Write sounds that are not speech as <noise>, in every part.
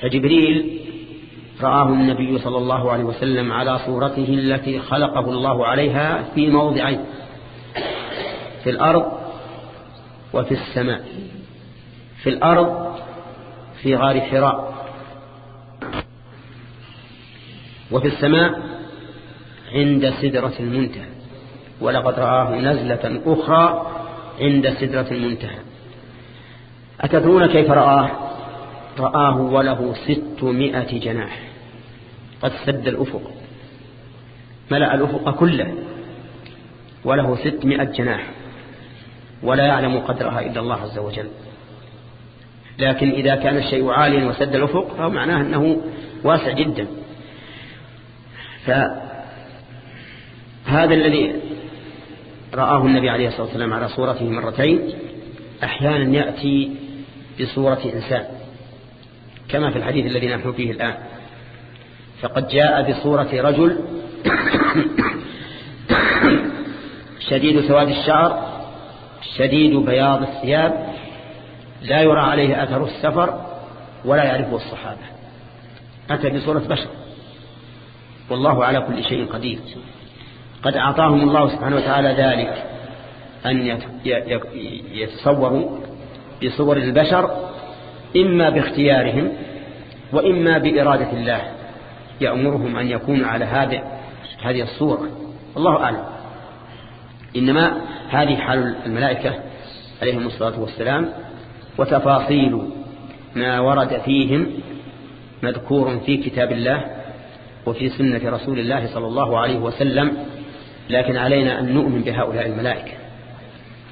فجبريل رآه النبي صلى الله عليه وسلم على صورته التي خلقه الله عليها في موضعين في الأرض وفي السماء في الأرض في غار حراء وفي السماء عند سدرة المنتهى ولقد رآه نزلة أخرى عند سدرة المنتهى. أتدرون كيف رآه؟ رآه وله ستمائة جناح. قد سد الأفق. ملأ الأفق كله وله ستمائة جناح. ولا يعلم قدرها إلا الله عز وجل. لكن إذا كان الشيء عاليا وسد الأفق فهو معناه أنه واسع جدا. فهذا الذي رآه النبي عليه الصلاة والسلام على صورته مرتين أحيانا يأتي بصورة إنسان. كما في الحديث الذي نحن فيه الآن. فقد جاء بصورة رجل شديد سواد الشعر شديد بياض الثياب لا يرى عليه أثر السفر ولا يعرفه الصحابة. أتى بصورة بشر. والله على كل شيء قدير. قد أعطاهم الله سبحانه وتعالى ذلك أن يتصوروا بصور البشر إما باختيارهم وإما بإرادة الله يأمرهم أن يكونوا على هذه هذه الصورة الله أعلم. إنما هذه حال الملائكة عليهم الصلاة والسلام وتفاصيل ما ورد فيهم مذكور في كتاب الله وفي سنة رسول الله صلى الله عليه وسلم لكن علينا أن نؤمن بهؤلاء الملائكة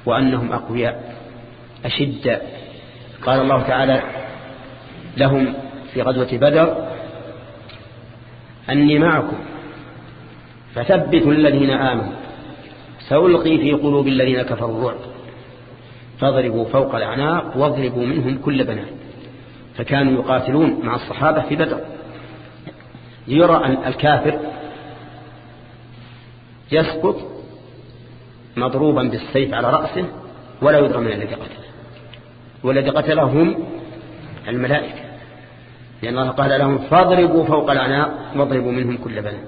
وأنهم أقوياء أشد قال الله تعالى لهم في غزوة بدر أني معكم فثبتوا الذين آمنوا سألقي في قلوب الذين كفروا الرعب فاضربوا فوق الأعناق واضربوا منهم كل بنات فكانوا يقاتلون مع الصحابة في بدر. يرى الكافر يسقط مضروبا بالسيف على رأسه ولا يدرى من الذي قتله. والذي قتله هم الملائكة. لأن الله قال لهم فاضربوا فوق العناق واضربوا منهم كل بنان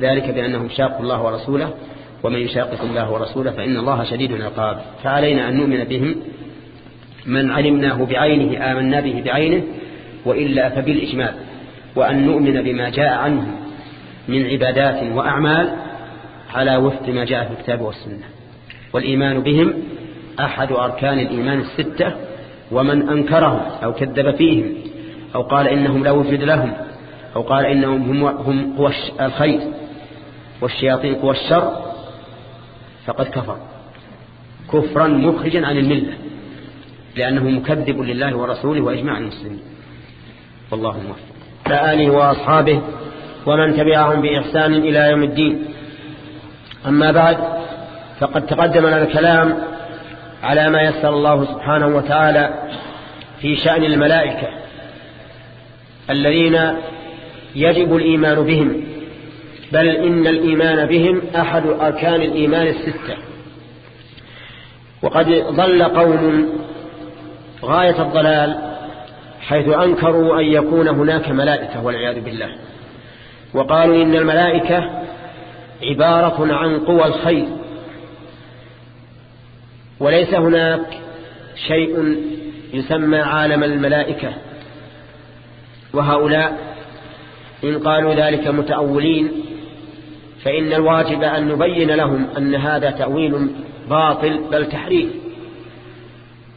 ذلك بأنهم شاقوا الله ورسوله ومن يشاقق الله ورسوله فإن الله شديد العقاب. فعلينا أن نؤمن بهم. من علمناه بعينه آمنا به بعينه وإلا فبالإجمال. وأن نؤمن بما جاء عنهم من عبادات وأعمال على وفق ما جاء في الكتاب والسنة. والإيمان بهم أحد أركان الإيمان الستة ومن أنكرهم أو كذب فيهم أو قال إنهم لا وجود لهم أو قال إنهم هم, هم قوى الخير والشياطين قوى الشر فقد كفر. كفرا مخرجا عن الملة لأنه مكذب لله ورسوله وإجماع المسلمين. والله موفق لآله وأصحابه ومن تبعهم بإحسان إلى يوم الدين. أما بعد فقد تقدم لنا الكلام على ما يسر الله سبحانه وتعالى في شأن الملائكة الذين يجب الإيمان بهم. بل إن الإيمان بهم أحد أركان الإيمان الستة. وقد ضل قوم غاية الضلال حيث أنكروا أن يكون هناك ملائكة والعياذ بالله. وقالوا إن الملائكة عبارة عن قوى الخير. وليس هناك شيء يسمى عالم الملائكة وهؤلاء إن قالوا ذلك متأولين فإن الواجب أن نبين لهم أن هذا تأويل باطل بل تحريف.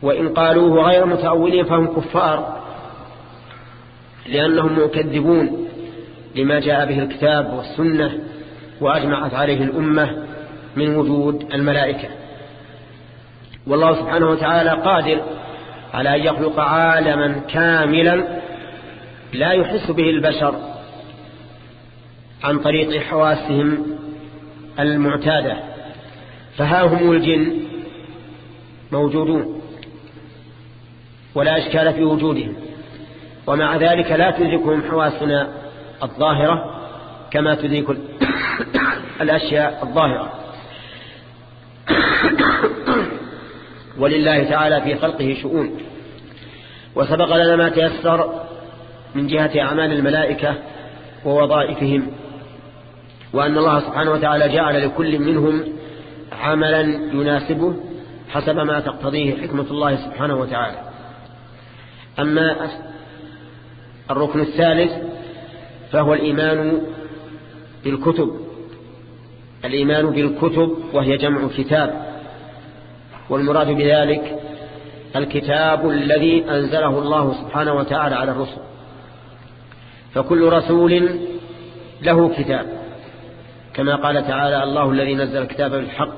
وإن قالوه غير متأولين فهم كفار لأنهم مكذبون لما جاء به الكتاب والسنة وأجمعت عليه الأمة من وجود الملائكة. والله سبحانه وتعالى قادر على أن يخلق عالما كاملا لا يحس به البشر عن طريق حواسهم المعتادة. فها هم الجن موجودون ولا إشكال في وجودهم. ومع ذلك لا تدركهم حواسنا الظاهرة كما تدرك <coughs> الأشياء الظاهرة. <coughs> ولله تعالى في خلقه شؤون. وسبق لنا ما تيسر من جهة أعمال الملائكة ووظائفهم وأن الله سبحانه وتعالى جعل لكل منهم عملا يناسبه حسب ما تقتضيه حكمة الله سبحانه وتعالى. أما الركن الثالث فهو الإيمان بالكتب. الإيمان بالكتب وهي جمع كتاب. والمراد بذلك الكتاب الذي أنزله الله سبحانه وتعالى على الرسل. فكل رسول له كتاب. كما قال تعالى الله الذي نزل الكتاب بالحق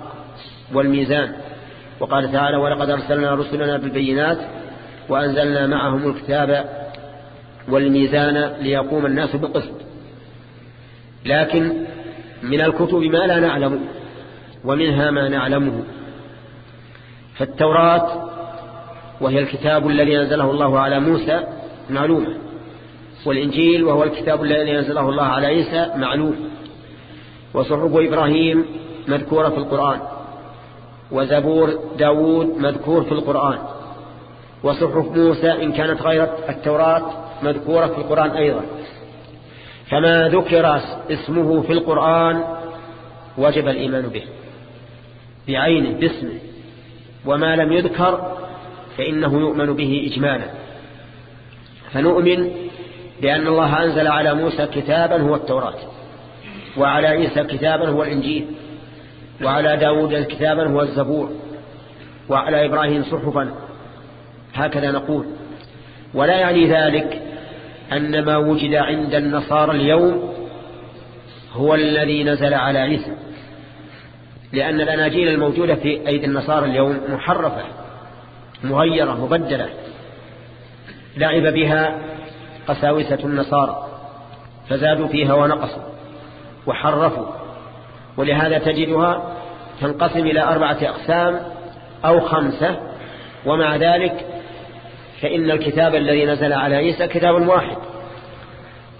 والميزان. وقال تعالى ولقد أرسلنا رسلنا بالبينات وأنزلنا معهم الكتاب والميزان ليقوم الناس بقسط لكن من الكتب ما لا نعلم ومنها ما نعلمه. فالتوراة وهي الكتاب الذي أنزله الله على موسى معلومة والإنجيل وهو الكتاب الذي أنزله الله على عيسى معلوم وصحب إبراهيم مذكورة في القرآن وزبور داود مذكور في القرآن وصحف موسى إن كانت غير التوراة مذكورة في القرآن أيضا. فما ذكر اسمه في القرآن وجب الإيمان به بعينه باسمه. وما لم يذكر فإنه يؤمن به إجمالا. فنؤمن بأن الله أنزل على موسى كتابا هو التوراة وعلى عيسى كتابا هو الإنجيل وعلى داود كتابا هو الزبور وعلى إبراهيم صحفا هكذا نقول. ولا يعني ذلك أن ما وجد عند النصارى اليوم هو الذي نزل على عيسى. لأن الأناجيل الموجودة في أيدي النصارى اليوم محرفة مغيرة مبدلة. لعب بها قساوسة النصارى فزادوا فيها ونقصوا وحرفوا. ولهذا تجدها تنقسم إلى أربعة أقسام أو خمسة ومع ذلك فإن الكتاب الذي نزل على عيسى كتاب واحد.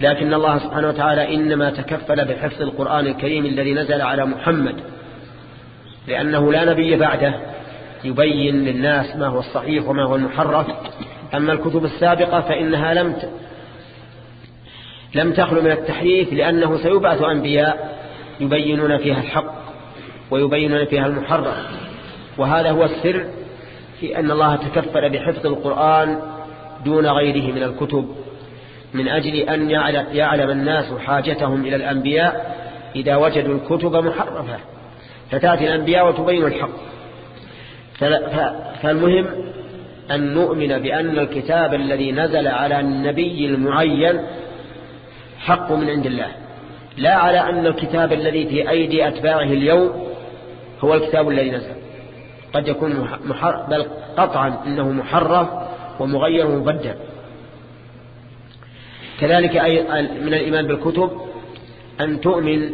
لكن الله سبحانه وتعالى إنما تكفل بحفظ القرآن الكريم الذي نزل على محمد لأنه لا نبي بعده. يبين للناس ما هو الصحيح وما هو المحرف. أما الكتب السابقة فإنها لم لم تخلو من التحريف لأنه سيبعث أنبياء يبينون فيها الحق ويبينون فيها المحرف. وهذا هو السر في أن الله تكفل بحفظ القرآن دون غيره من الكتب من أجل أن يعلم الناس حاجتهم إلى الأنبياء إذا وجدوا الكتب محرفة. فتأتي الأنبياء وتبين الحق. فالمهم أن نؤمن بأن الكتاب الذي نزل على النبي المعين حق من عند الله. لا على أن الكتاب الذي في أيدي أتباعه اليوم هو الكتاب الذي نزل. قد يكون محر بل قطعا إنه محرف ومغير ومبدل. كذلك من الإيمان بالكتب أن تؤمن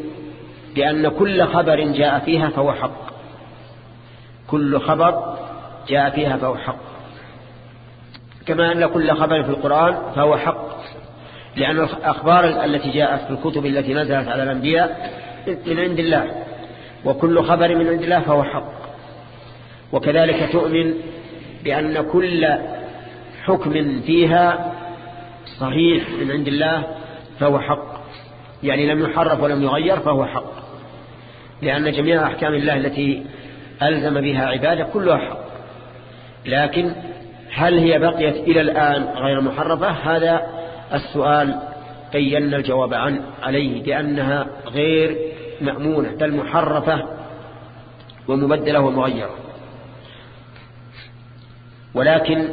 بأن كل خبر جاء فيها فهو حق. كل خبر جاء فيها فهو حق. كما أن كل خبر في القرآن فهو حق. لأن الأخبار التي جاءت في الكتب التي نزلت على الأنبياء من عند الله. وكل خبر من عند الله فهو حق. وكذلك تؤمن بأن كل حكم فيها صحيح من عند الله فهو حق. يعني لم يحرف ولم يغير فهو حق. لأن جميع أحكام الله التي ألزم بها عبادة كلها حق. لكن هل هي بقيت إلى الآن غير محرفة؟ هذا السؤال بينا الجواب عن عليه بأنها غير مأمونة بل محرفة ومبدلة ومغيرة. ولكن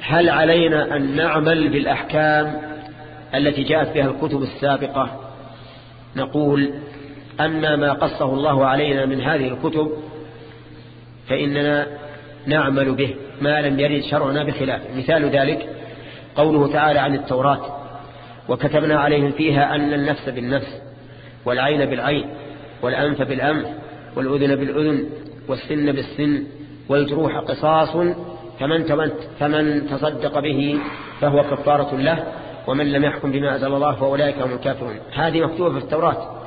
هل علينا أن نعمل بالأحكام التي جاءت بها الكتب السابقة؟ نقول أما ما قصه الله علينا من هذه الكتب فإننا نعمل به ما لم يرد شرعنا بخلافه مثال ذلك قوله تعالى عن التوراة وكتبنا عليهم فيها أن النفس بالنفس والعين بالعين والأنف بالأنف والأذن بالأذن والسن بالسن والجروح قصاص فمن, فمن تصدق به فهو كفارة له ومن لم يحكم بما أزل الله فأولئك هم الكافرون. هذه مكتوبة في التوراة.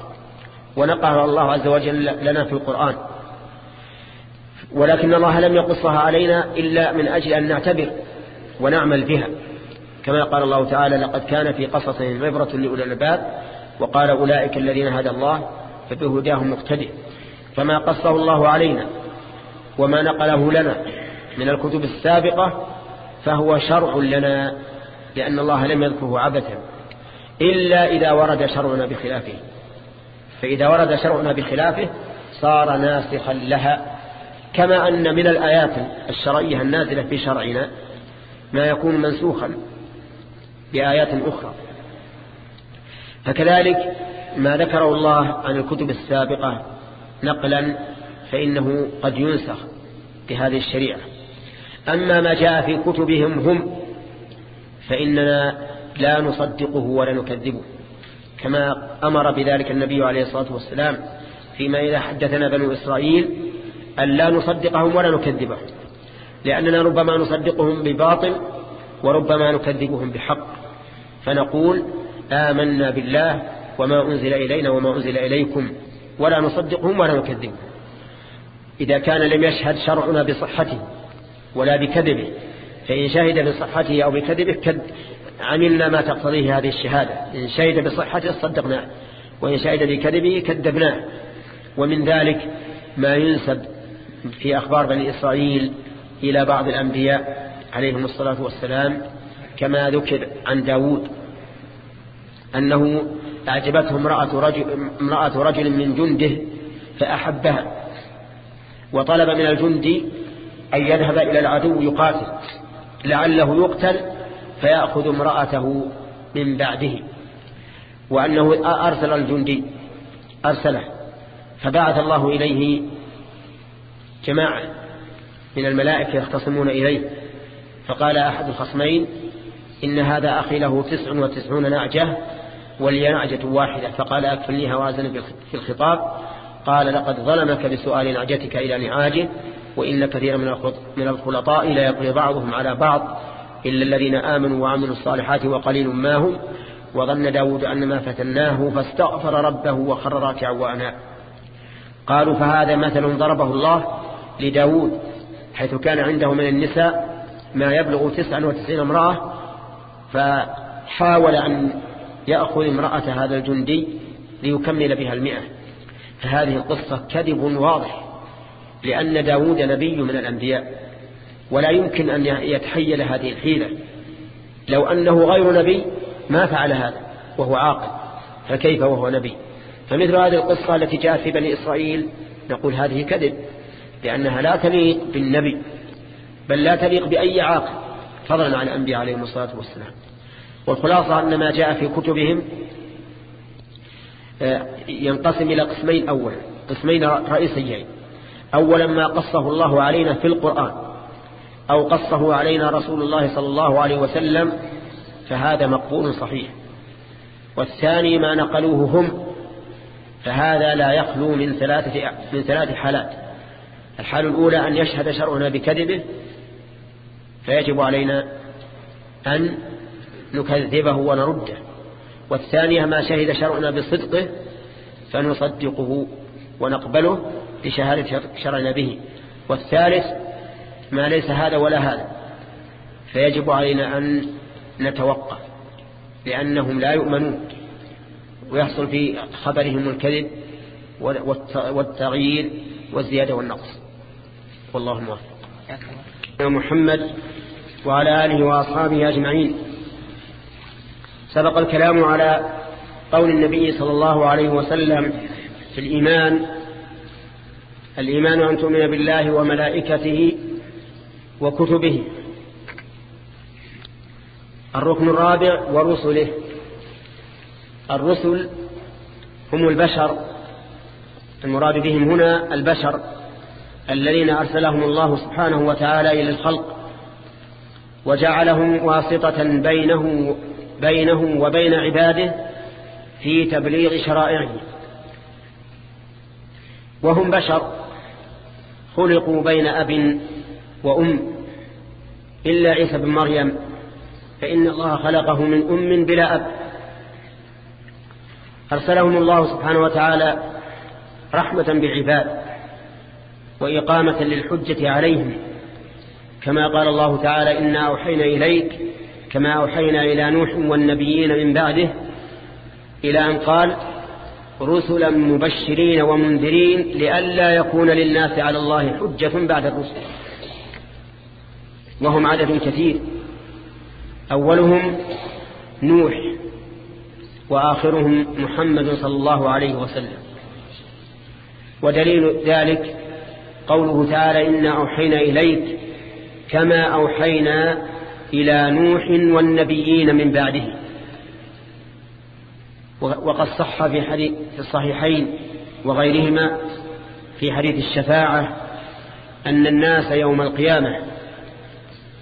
ونقرها الله عز وجل لنا في القرآن. ولكن الله لم يقصها علينا إلا من أجل أن نعتبر ونعمل بها. كما قال الله تعالى لقد كان في قصصهم عبرة لأولي الألباب وقال أولئك الذين هدى الله فبهداهم مقتدئ فما قصه الله علينا وما نقله لنا من الكتب السابقة فهو شرع لنا لأن الله لم يذكره عبثا إلا إذا ورد شرعنا بخلافه. فإذا ورد شرعنا بخلافه صار ناسخا لها كما أن من الآيات الشرعية النازلة في شرعنا ما يكون منسوخا بآيات أخرى. فكذلك ما ذكره الله عن الكتب السابقة نقلا فإنه قد ينسخ بهذه الشريعة. أما ما جاء في كتبهم هم فإننا لا نصدقه ولا نكذبه. كما أمر بذلك النبي عليه الصلاة والسلام فيما إذا حدثنا بنو إسرائيل أن لا نصدقهم ولا نكذبهم لأننا ربما نصدقهم بباطل وربما نكذبهم بحق فنقول آمنا بالله وما أنزل إلينا وما أنزل إليكم ولا نصدقهم ولا نكذبهم. إذا كان لم يشهد شرعنا بصحته ولا بكذبه فإن شهد بصحته أو بكذبه عملنا ما تقتضيه هذه الشهادة. إن شهد بصحته صدقناه وإن شهد بكذبه كذبناه. ومن ذلك ما ينسب في أخبار بني إسرائيل إلى بعض الأنبياء عليهم الصلاة والسلام كما ذكر عن داود أنه أعجبته امرأة رجل, امرأة رجل من جنده فأحبها وطلب من الجندي أن يذهب إلى العدو يقاتل لعله يقتل فيأخذ امرأته من بعده وأنه أرسل الجندي أرسله فبعث الله إليه جماعة من الملائكة يختصمون إليه فقال أحد الخصمين إن هذا أخي له تسع وتسعون نعجة ولي نعجة واحدة فقال أكفلني هوازن في الخطاب. قال لقد ظلمك بسؤال نعجتك إلى نعاجه وإن كثيرا من الخلطاء لا يقضي بعضهم على بعض. إلا الذين آمنوا وعملوا الصالحات وقليل ما هم وظن داود أن ما فتناه فاستغفر ربه وخر راكعا وأناء قالوا فهذا مثل ضربه الله لداود حيث كان عنده من النساء ما يبلغ تسعا وتسعين امرأة فحاول أن يأخذ امرأة هذا الجندي ليكمل بها المئة. فهذه القصة كذب واضح لأن داود نبي من الأنبياء. ولا يمكن أن يتحيل هذه الحيلة. لو أنه غير نبي ما فعل هذا وهو عاقل. فكيف وهو نبي؟ فمثل هذه القصة التي جاءت في بني إسرائيل نقول هذه كذب لأنها لا تليق بالنبي بل لا تليق بأي عاقل. فضلا عن الأنبياء عليهم الصلاة والسلام. والخلاصة أن ما جاء في كتبهم آه، ينقسم إلى قسمين أولا قسمين رئيسيين. أولا ما قصه الله علينا في القرآن. أو قصه علينا رسول الله صلى الله عليه وسلم فهذا مقبول صحيح. والثاني ما نقلوه هم فهذا لا يخلو من ثلاثة, من ثلاث حالات. الحال الأولى أن يشهد شرعنا بكذبه فيجب علينا أن نكذبه ونرده. والثانية ما شهد شرعنا بصدقه فنصدقه ونقبله لشهادة شرعنا به. والثالث ما ليس هذا ولا هذا. فيجب علينا أن نتوقف لأنهم لا يؤمنون ويحصل في خبرهم الكذب والتغيير والزيادة والنقص. والله موفق. محمد وعلى آله وأصحابه أجمعين. سبق الكلام على قول النبي صلى الله عليه وسلم في الإيمان الإيمان أن تؤمن بالله وملائكته وكتبه. الركن الرابع ورسله. الرسل هم البشر. المراد بهم هنا البشر الذين أرسلهم الله سبحانه وتعالى إلى الخلق وجعلهم واسطة بينه بينه وبين عباده في تبليغ شرائعه. وهم بشر. خلقوا بين أب وأم إلا عيسى بن مريم فإن الله خلقه من أم بلا أب. أرسلهم الله سبحانه وتعالى رحمة بالعباد وإقامة للحجة عليهم. كما قال الله تعالى إنا أوحينا إليك كما أوحينا إلى نوح والنبيين من بعده إلى أن قال رسلا مبشرين ومنذرين لئلا يكون للناس على الله حجة بعد الرسل. وهم عدد كثير. أولهم نوح وآخرهم محمد صلى الله عليه وسلم. ودليل ذلك قوله تعالى إنا أوحينا إليك كما أوحينا إلى نوح والنبيين من بعده. وقد صح في, حديث في الصحيحين وغيرهما في حديث الشفاعة أن الناس يوم القيامة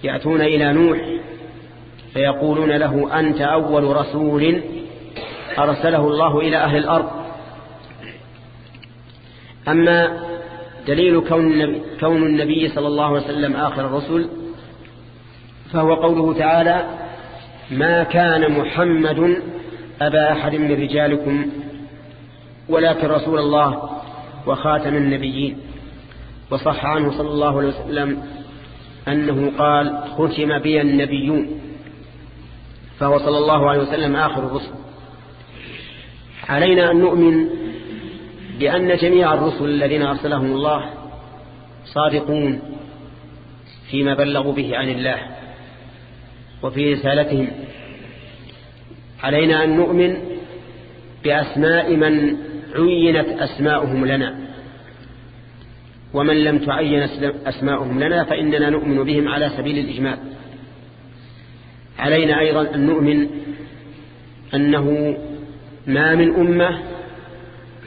يأتون إلى نوح فيقولون له أنت أول رسول أرسله الله إلى أهل الأرض. أما دليل كون النبي, كون النبي صلى الله عليه وسلم آخر الرسل فهو قوله تعالى ما كان محمد أبا أحد من رجالكم ولكن رسول الله وخاتم النبيين. وصح عنه صلى الله عليه وسلم أنه قال ختم بي النبيون فهو صلى الله عليه وسلم آخر الرسل. علينا أن نؤمن بأن جميع الرسل الذين أرسلهم الله صادقون فيما بلغوا به عن الله وفي رسالتهم. علينا أن نؤمن بأسماء من عينت أسماؤهم لنا. ومن لم تعين أسماؤهم لنا فإننا نؤمن بهم على سبيل الإجمال. علينا أيضا أن نؤمن أنه ما من أمة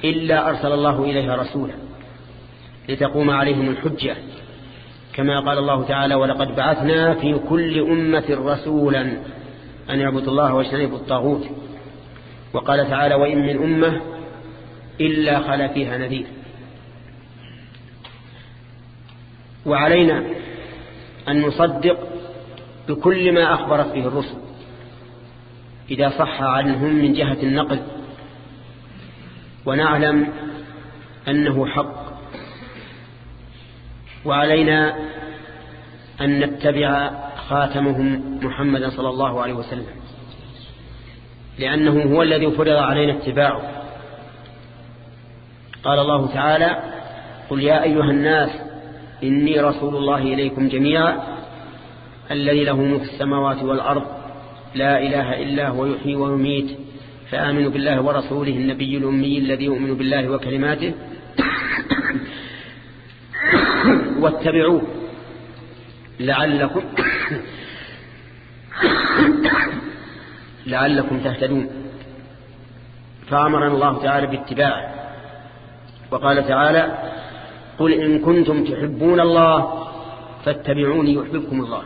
إلا أرسل الله إليها رسولا لتقوم عليهم الحجة كما قال الله تعالى ولقد بعثنا في كل أمة رسولا أن يعبدوا الله واجتنبوا الطاغوت وقال تعالى وإن من أمة إلا خلا فيها نذير وعلينا أن نصدق بكل ما أخبرت به الرسل إذا صح عنهم من جهة النقل ونعلم أنه حق. وعلينا أن نتبع خاتمهم محمدا صلى الله عليه وسلم لأنه هو الذي فرض علينا اتباعه. قال الله تعالى قل يا أيها الناس إني رسول الله إليكم جميعا الذي له ملك السماوات والأرض لا إله إلا هو يحيي ويميت فآمنوا بالله ورسوله النبي الأمي الذي يؤمن بالله وكلماته واتبعوه لعلكم لعلكم تهتدون. فأمرنا الله تعالى باتباعه وقال تعالى قل إن كنتم تحبون الله فاتبعوني يحببكم الله.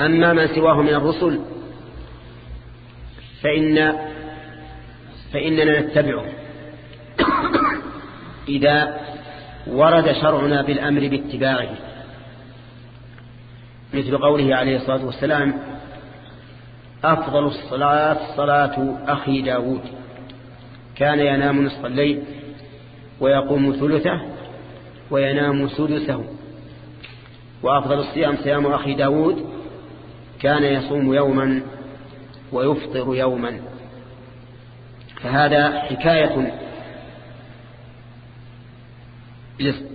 أما ما سواه من الرسل فإن فإننا نتبعه. إذا ورد شرعنا بالأمر باتباعه. مثل قوله عليه الصلاة والسلام أفضل الصلاة صلاة أخي داود. كان ينام نصف الليل ويقوم ثلثه وينام سدسه. وأفضل الصيام صيام أخي داود كان يصوم يوما ويفطر يوما. فهذا حكاية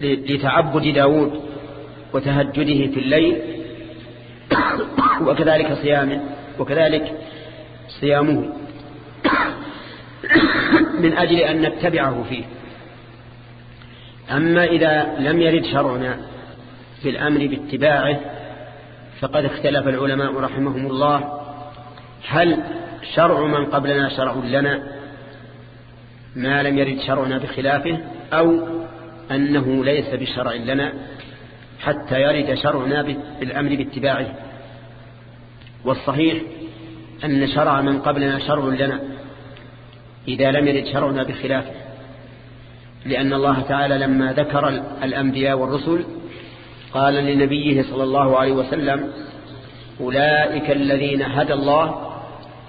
لتعبد داود وتهجده في الليل. <coughs> وكذلك صيامه وكذلك <coughs> صيامه. من أجل أن نتبعه فيه. أما إذا لم يرد شرعنا في الأمر باتباعه فقد اختلف العلماء رحمهم الله. هل شرع من قبلنا شرع لنا ما لم يرد شرعنا بخلافه أو أنه ليس بشرع لنا حتى يرد شرعنا بالأمر باتباعه؟ والصحيح أن شرع من قبلنا شرع لنا إذا لم يرد شرعنا بخلافه. لأن الله تعالى لما ذكر الأنبياء والرسل قال لنبيه صلى الله عليه وسلم أولئك الذين هدى الله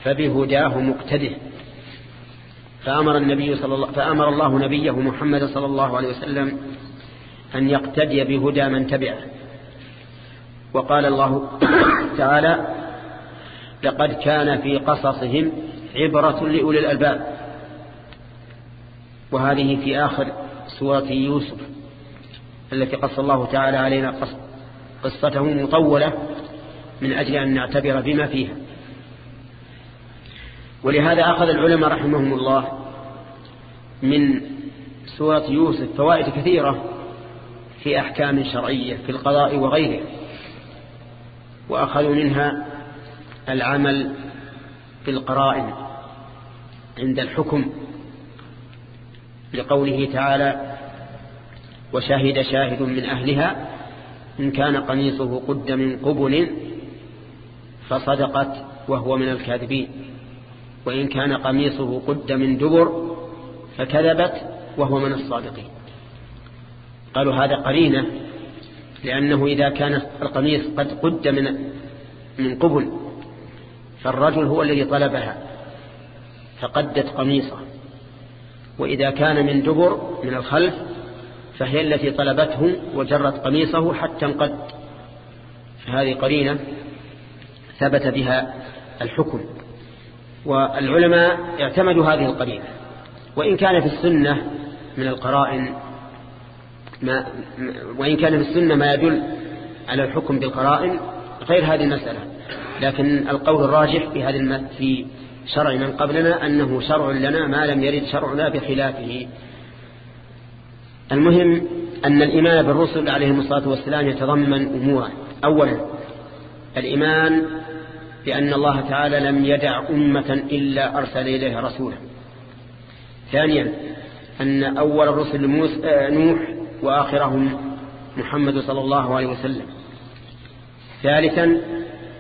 فبهداه مقتده. فأمر, النبي صلى الله فأمر الله نبيه محمد صلى الله عليه وسلم أن يقتدي بهدى من تبعه. وقال الله <coughs> تعالى لقد كان في قصصهم عبرة لأولي الألباب. وهذه في آخر سورة يوسف التي قص الله تعالى علينا قصته مطولة من أجل أن نعتبر بما فيها. ولهذا أخذ العلماء رحمهم الله من سورة يوسف فوائد كثيرة في أحكام شرعية في القضاء وغيره وأخذوا منها العمل بالقرائن عند الحكم لقوله تعالى وشهد شاهد من أهلها إن كان قميصه قد من قبل فصدقت وهو من الكاذبين وإن كان قميصه قد من دبر فكذبت وهو من الصادقين. قالوا هذا قرينة لأنه إذا كان القميص قد قد من من قبل فالرجل هو الذي طلبها فقدت قميصه. وإذا كان من دبر من الخلف فهي التي طلبته وجرت قميصه حتى انقد. فهذه قرينة ثبت بها الحكم. والعلماء اعتمدوا هذه القرينة. وإن كان في السنة من القرائن ما وإن كان في السنة ما يدل على الحكم بالقرائن غير هذه المسألة. لكن القول الراجح في هذه في شرع من قبلنا أنه شرع لنا ما لم يرد شرعنا بخلافه. المهم أن الإيمان بالرسل عليهم الصلاة والسلام يتضمن أمورا. أولا الإيمان بأن الله تعالى لم يدع أمة إلا أرسل إليها رسولا. ثانيا أن أول الرسل آه، نوح وآخرهم محمد صلى الله عليه وسلم. ثالثا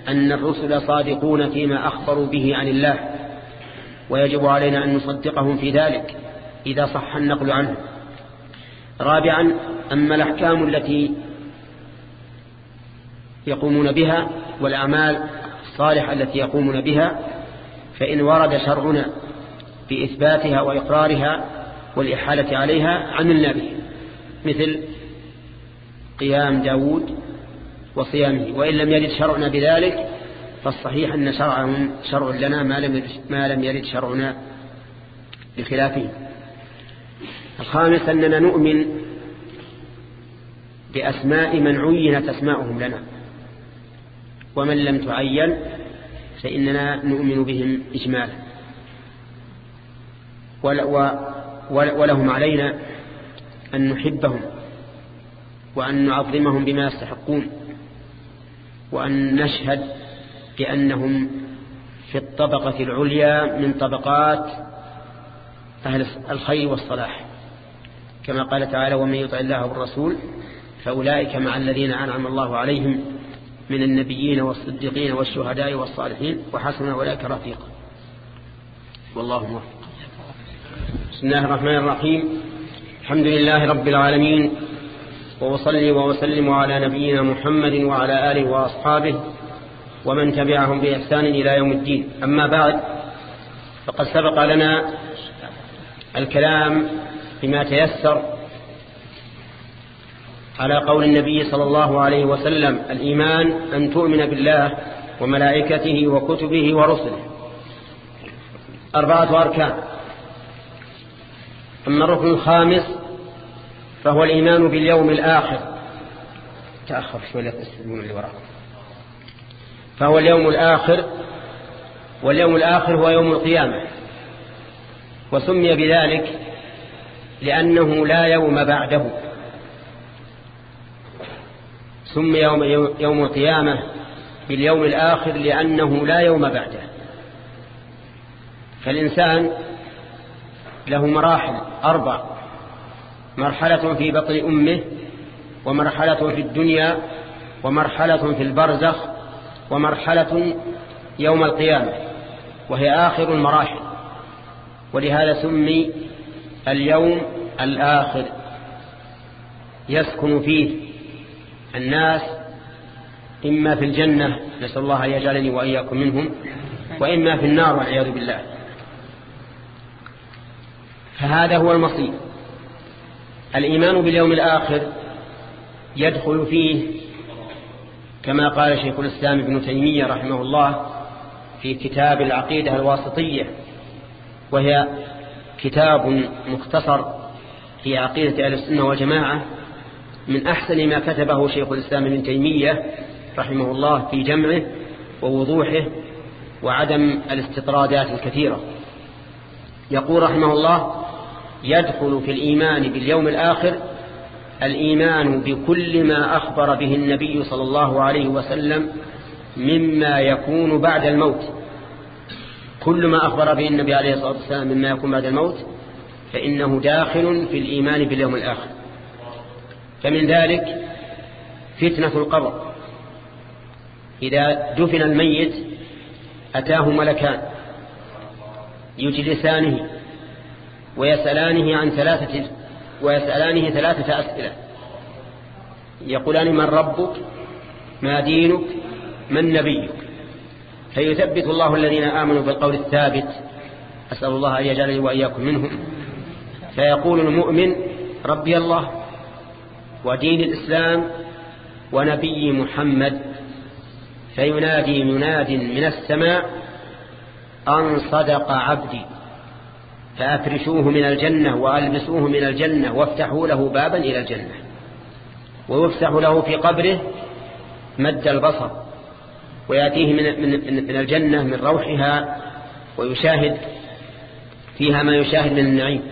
أن الرسل صادقون فيما أخبروا به عن الله. ويجب علينا أن نصدقهم في ذلك إذا صح النقل عنه رابعا أما الأحكام التي يقومون بها والأعمال الصالحة التي يقومون بها فإن ورد شرعنا بإثباتها وإقرارها والإحالة عليها عملنا به مثل قيام داود وصيامه. وإن لم يرد شرعنا بذلك فالصحيح أن شرعهم شرع لنا ما لم ما لم يرد شرعنا بخلافه. الخامس أننا نؤمن بأسماء من عينت أسماؤهم لنا. ومن لم تعين فإننا نؤمن بهم إجمالا. ولهم علينا أن نحبهم وأن نعظمهم بما يستحقون وأن نشهد بأنهم في الطبقة العليا من طبقات أهل الخير والصلاح. كما قال تعالى ومن يطع الله والرسول فأولئك مع الذين أنعم الله عليهم من النبيين والصديقين والشهداء والصالحين وحسن أولئك رفيقا. والله موفق. بسم الله الرحمن الرحيم. الحمد لله رب العالمين وأصلي وأسلم على نبينا محمد وعلى آله وأصحابه ومن تبعهم بإحسان إلى يوم الدين. أما بعد فقد سبق لنا الكلام بما تيسر على قول النبي صلى الله عليه وسلم الإيمان أن تؤمن بالله وملائكته وكتبه ورسله. أربعة أركان. أما الركن الخامس فهو الإيمان باليوم الآخر. تأخر شوية تسلمون اللي وراء. فهو اليوم الآخر واليوم الآخر هو يوم القيامة. وسمي بذلك لأنه لا يوم بعده. سمي يوم, يوم القيامة باليوم الآخر لأنه لا يوم بعده. فالإنسان له مراحل أربع مرحلة في بطن أمه ومرحلة في الدنيا ومرحلة في البرزخ ومرحلة يوم القيامة وهي آخر المراحل. ولهذا سمي اليوم الآخر. يسكن فيه الناس إما في الجنة نسأل الله أن يجعلني وإياكم منهم وإما في النار والعياذ بالله. فهذا هو المصير. الإيمان باليوم الآخر يدخل فيه كما قال شيخ الإسلام ابن تيمية رحمه الله في كتاب العقيدة الواسطية وهي كتاب مختصر في عقيدة أهل السنة والجماعة من أحسن ما كتبه شيخ الإسلام ابن تيمية رحمه الله في جمعه ووضوحه وعدم الاستطرادات الكثيرة. يقول رحمه الله يدخل في الإيمان باليوم الآخر الإيمان بكل ما أخبر به النبي صلى الله عليه وسلم مما يكون بعد الموت. كل ما أخبر به النبي عليه الصلاة والسلام مما يكون بعد الموت فإنه داخل في الإيمان باليوم الآخر. فمن ذلك فتنة القبر. إذا دفن الميت أتاه ملكان يجلسانه ويسألانه عن ثلاثة ويسألانه ثلاثة أسئلة. يقولان من ربك ما دينك من نبيك. فيثبت الله الذين آمنوا بالقول الثابت أسأل الله أن يجعلني وإياكم منهم. فيقول المؤمن ربي الله ودين الإسلام ونبي محمد. فينادي مناد من السماء أن صدق عبدي. فأفرشوه من الجنة وألبسوه من الجنة وافتحوا له بابا إلى الجنة. ويفتح له في قبره مد البصر ويأتيه من, من, من الجنة من روحها ويشاهد فيها ما يشاهد من النعيم.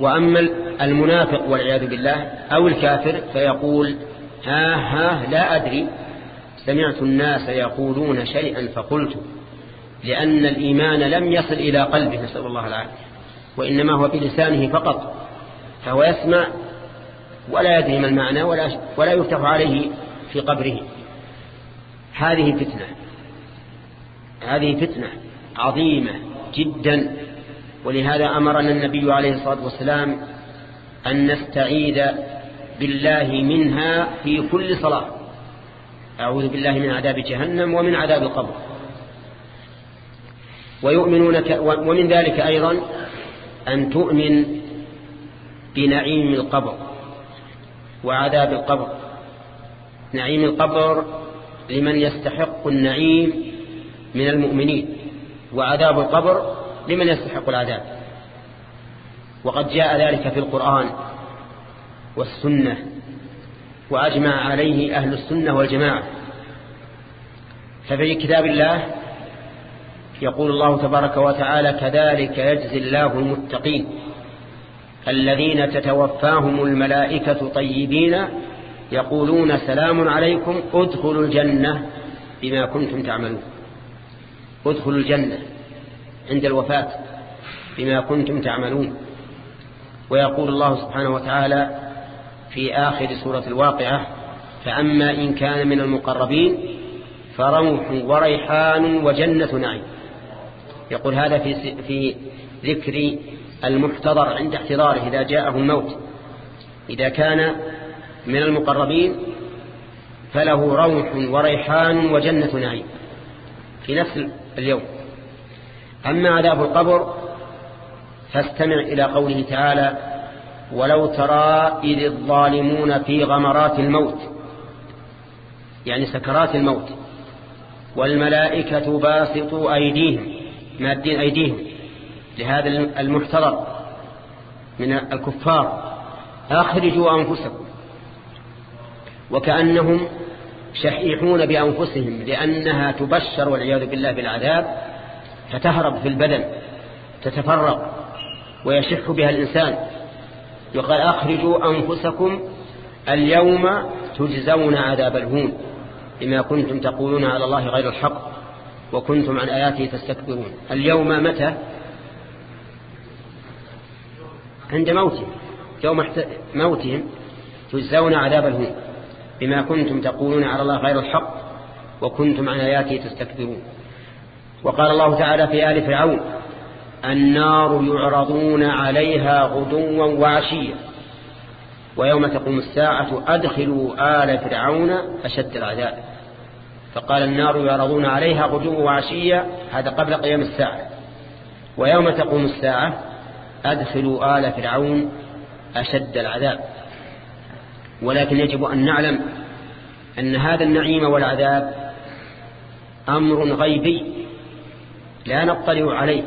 وأما المنافق والعياذ بالله أو الكافر فيقول ها ها لا أدري سمعت الناس يقولون شيئا فقلت لأن الإيمان لم يصل إلى قلبه نسأل الله العافية وإنما هو بلسانه فقط فهو يسمع ولا يدري ما المعنى ولا, ولا يفتح عليه في قبره. هذه فتنة هذه فتنة عظيمة جدا ولهذا أمرنا النبي عليه الصلاة والسلام أن نستعيد بالله منها في كل صلاة. أعوذ بالله من عذاب جهنم ومن عذاب القبر. ويؤمنون. ومن ذلك أيضا أن تؤمن بنعيم القبر وعذاب القبر نعيم القبر لمن يستحق النعيم من المؤمنين وعذاب القبر لمن يستحق العذاب وقد جاء ذلك في القرآن والسنة وأجمع عليه أهل السنة والجماعة ففي كتاب الله يقول الله تبارك وتعالى كذلك يجزي الله المتقين الذين تتوفاهم الملائكة طيبين يقولون سلام عليكم ادخلوا الجنة بما كنتم تعملون. ادخلوا الجنة عند الوفاة بما كنتم تعملون. ويقول الله سبحانه وتعالى في آخر سورة الواقعة فأما إن كان من المقربين فروح وريحان وجنة نعيم. يقول هذا في, في ذكر المحتضر عند احتضاره إذا جاءه الموت. إذا كان من المقربين فله روح وريحان وجنة نعيم في نفس اليوم. أما عذاب القبر فاستمع إلى قوله تعالى ولو ترى إذ الظالمون في غمرات الموت. يعني سكرات الموت. والملائكة باسطوا أيديهم. مادين أيديهم لهذا المحتضر من الكفار. أخرجوا أنفسكم وكأنهم شحيحون بأنفسهم لأنها تبشر والعياذ بالله بالعذاب فتهرب في البدن تتفرق ويشح بها الإنسان. يقال أخرجوا أنفسكم اليوم تجزون عذاب الهون بما كنتم تقولون على الله غير الحق. وكنتم عن آياته تستكبرون. اليوم متى؟ عند موتهم. يوم موتهم تجزون عذاب الهون بما كنتم تقولون على الله غير الحق وكنتم عن آياته تستكبرون. وقال الله تعالى في آل فرعون النار يعرضون عليها غدوا وعشيا. ويوم تقوم الساعة أدخلوا آل فرعون أشد العذاب. فقال النار يعرضون عليها غدوا وعشيا هذا قبل قيام الساعة. ويوم تقوم الساعة أدخلوا آل فرعون أشد العذاب. ولكن يجب أن نعلم أن هذا النعيم والعذاب أمر غيبي لا نطلع عليه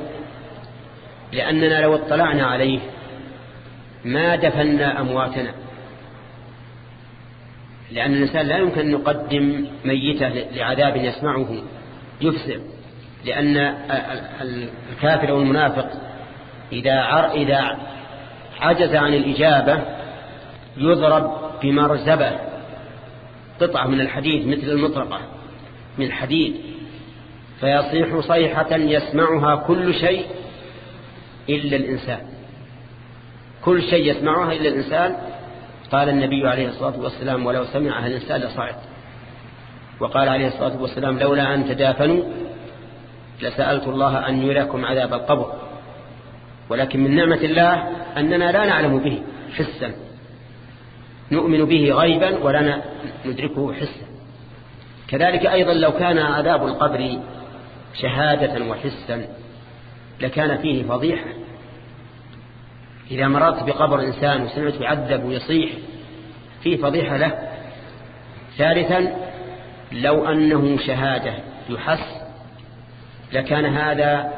لأننا لو اطلعنا عليه ما دفنا أمواتنا. لأن الإنسان لا يمكن أن يقدم ميتة لعذاب يسمعه يفسر لأن الكافر أو المنافق إذا إذا عجز عن الإجابة يضرب بمرزبة قطعة من الحديد مثل المطرقة من حديد فيصيح صيحة يسمعها كل شيء إلا الإنسان. كل شيء يسمعها إلا الإنسان قال النبي عليه الصلاة والسلام ولو سمعها الإنسان لصعد. وقال عليه الصلاة والسلام لولا أن تدافنوا لسألت الله أن يراكم عذاب القبر. ولكن من نعمة الله أننا لا نعلم به حسا. نؤمن به غيبا ولا ندركه حسا. كذلك أيضا لو كان عذاب القبر شهادة وحسا لكان فيه فضيحة. إذا مررت بقبر إنسان وسمعت يعذب ويصيح فيه فضيحة له. ثالثا لو أنه شهادة يحس لكان هذا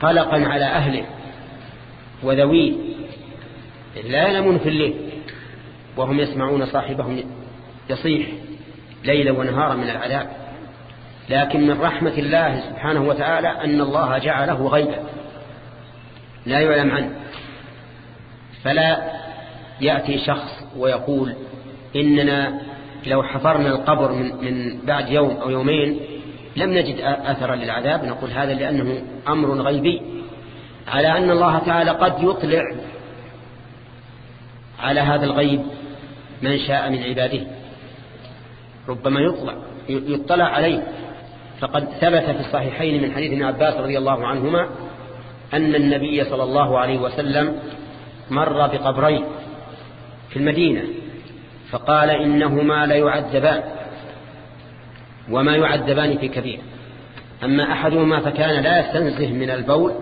قلقا على أهله وذويه لا ينامون في الليل وهم يسمعون صاحبهم يصيح ليلا ونهارا من العذاب. لكن من رحمة الله سبحانه وتعالى أن الله جعله غيبا. لا يعلم عنه. فلا يأتي شخص ويقول إننا لو حفرنا القبر من, من بعد يوم أو يومين لم نجد أثرا للعذاب. نقول هذا لأنه أمر غيبي. على أن الله تعالى قد يطلع على هذا الغيب من شاء من عباده. ربما يطلع يطلع عليه. فقد ثبت في الصحيحين من حديث ابن عباس رضي الله عنهما أن النبي صلى الله عليه وسلم مر بقبرين في المدينة فقال إنهما ليعذبان وما يعذبان في كبير. أما أحدهما فكان لا يستنزه من البول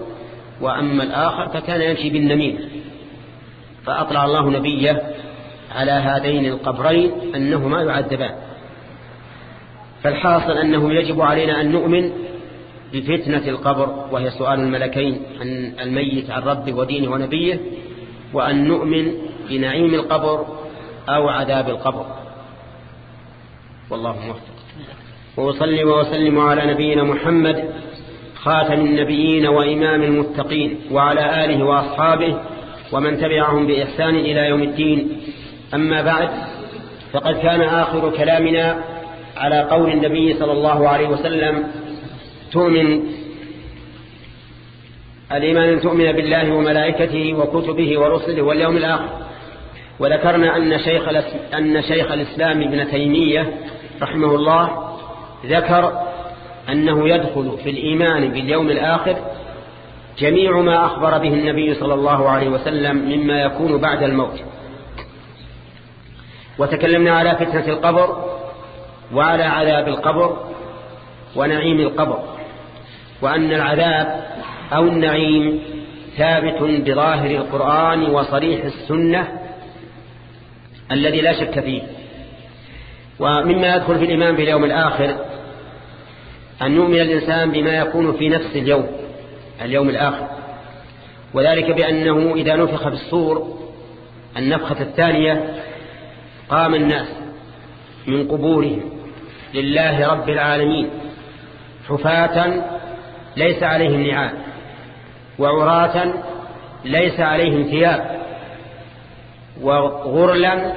وأما الآخر فكان يمشي بالنميمة. فأطلع الله نبيه على هذين القبرين أنهما يعذبان. فالحاصل أنه يجب علينا أن نؤمن بفتنة القبر وهي سؤال الملكين عن الميت عن ربه ودينه ونبيه وأن نؤمن بنعيم القبر أو عذاب القبر. والله موفق. وأصلي وأسلم على نبينا محمد خاتم النبيين وإمام المتقين وعلى آله وأصحابه ومن تبعهم بإحسان إلى يوم الدين. أما بعد فقد كان آخر كلامنا على قول النبي صلى الله عليه وسلم تؤمن الإيمان أن تؤمن بالله وملائكته وكتبه ورسله واليوم الآخر. وذكرنا أن شيخ, أن شيخ الإسلام ابن تيمية رحمه الله ذكر أنه يدخل في الإيمان باليوم الآخر جميع ما أخبر به النبي صلى الله عليه وسلم مما يكون بعد الموت. وتكلمنا على فتنة القبر وعلى عذاب القبر ونعيم القبر. وأن العذاب أو النعيم ثابت بظاهر القرآن وصريح السنة الذي لا شك فيه. ومما يدخل في الإيمان باليوم الآخر أن يؤمن الإنسان بما يكون في نفس اليوم اليوم الآخر. وذلك بأنه إذا نفخ في الصور النفخة الثانية قام الناس من قبورهم لله رب العالمين حفاة ليس عليهم نعال. وعراة ليس عليهم ثياب. وغرلا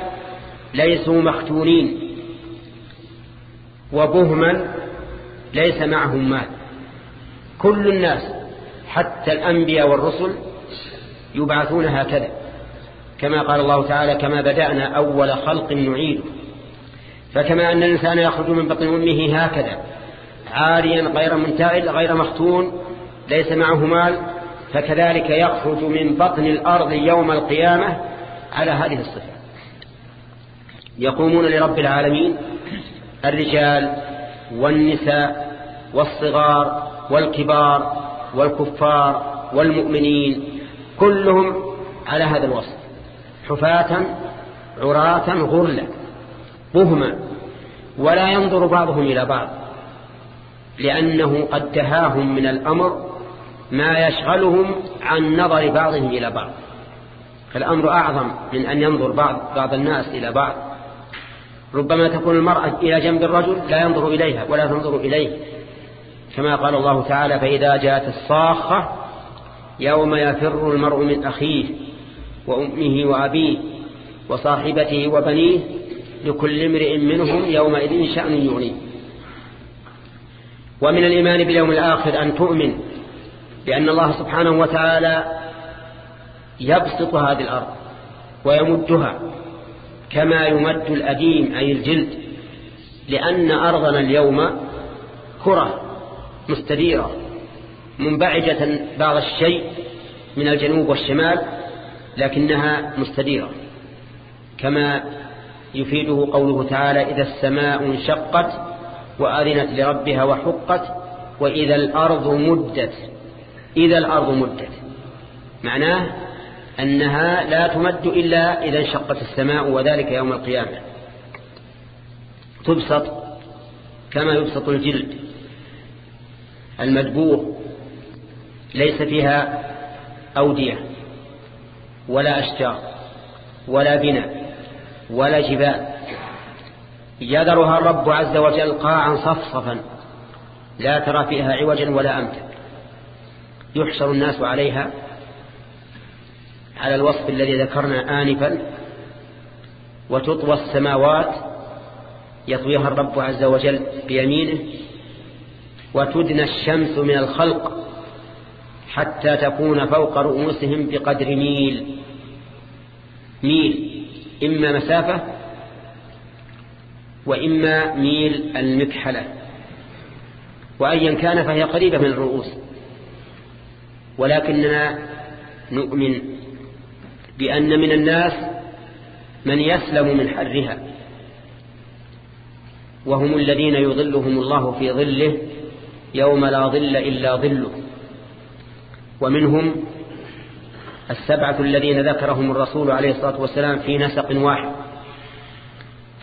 ليسوا مختونين. وبهما ليس معهم مال. كل الناس حتى الأنبياء والرسل يبعثون هكذا. كما قال الله تعالى كما بدأنا أول خلق نعيد فكما أن الإنسان يخرج من بطن أمه هكذا. عاريا غير منتعل غير مختون ليس معه مال فكذلك يخرج من بطن الأرض يوم القيامة على هذه الصفة. يقومون لرب العالمين الرجال والنساء والصغار والكبار والكفار والمؤمنين كلهم على هذا الوصف. حفاة عراة غرلا بهما. ولا ينظر بعضهم إلى بعض. لأنه قد تهاهم من الأمر ما يشغلهم عن نظر بعضهم إلى بعض. فالأمر أعظم من أن ينظر بعض, بعض الناس إلى بعض. ربما تكون المرأة إلى جنب الرجل لا ينظر إليها ولا تنظر إليه. كما قال الله تعالى فإذا جاءت الصاخة يوم يفر المرء من أخيه وأمه وأبيه وصاحبته وبنيه لكل امرئ منهم يومئذ شأن يغنيه. ومن الإيمان باليوم الآخر أن تؤمن بأن الله سبحانه وتعالى يبسط هذه الأرض ويمدها كما يمد الأديم أي الجلد لأن أرضنا اليوم كرة مستديرة منبعجة بعض الشيء من الجنوب والشمال لكنها مستديرة. كما يفيده قوله تعالى إذا السماء انشقت وأذنت لربها وحقت وإذا الأرض مدت. إذا الأرض مدت. معناه أنها لا تمد إلا إذا انشقت السماء وذلك يوم القيامة. تبسط كما يبسط الجلد. المدبوغ ليس فيها أودية ولا أشجار ولا بناء ولا جبال. يذرها الرب عز وجل قاعا صفصفا لا ترى فيها عوجا ولا أمتا يحشر الناس عليها على الوصف الذي ذكرنا آنفا وتطوى السماوات يطويها الرب عز وجل بيمينه وتدنى الشمس من الخلق حتى تكون فوق رؤوسهم بقدر ميل ميل إما مسافة وإما ميل المكحلة وأيا كان فهي قريبة من الرؤوس ولكننا نؤمن بأن من الناس من يسلم من حرها وهم الذين يظلهم الله في ظله يوم لا ظل إلا ظله ومنهم السبعة الذين ذكرهم الرسول عليه الصلاة والسلام في نسق واحد.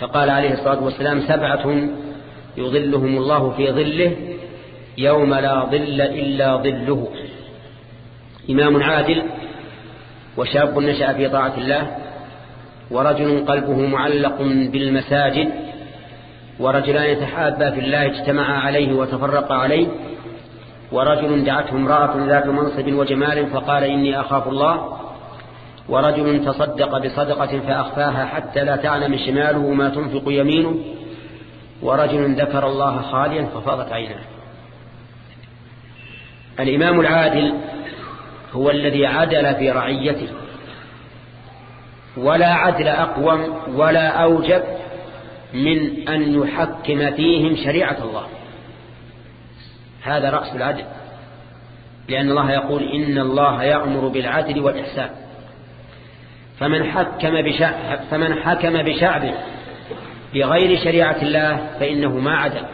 فقال عليه الصلاة والسلام سبعة يظلهم الله في ظله يوم لا ظل إلا ظله. إمام عادل وشاب نشأ في طاعة الله ورجل قلبه معلق بالمساجد ورجلان يتحابا في الله اجتمعا عليه وتفرقا عليه ورجل دعته امرأة ذات منصب وجمال فقال إني أخاف الله ورجل تصدق بصدقة فأخفاها حتى لا تعلم شماله ما تنفق يمينه. ورجل ذكر الله خاليا ففاضت عيناه. الإمام العادل هو الذي عدل في رعيته. ولا عدل أقوم ولا أوجب من أن يحكم فيهم شريعة الله. هذا رأس العدل. لأن الله يقول إن الله يأمر بالعدل والإحسان. فمن حكم بشعب فمن حكم بشعبه بغير شريعة الله فإنه ما عدل.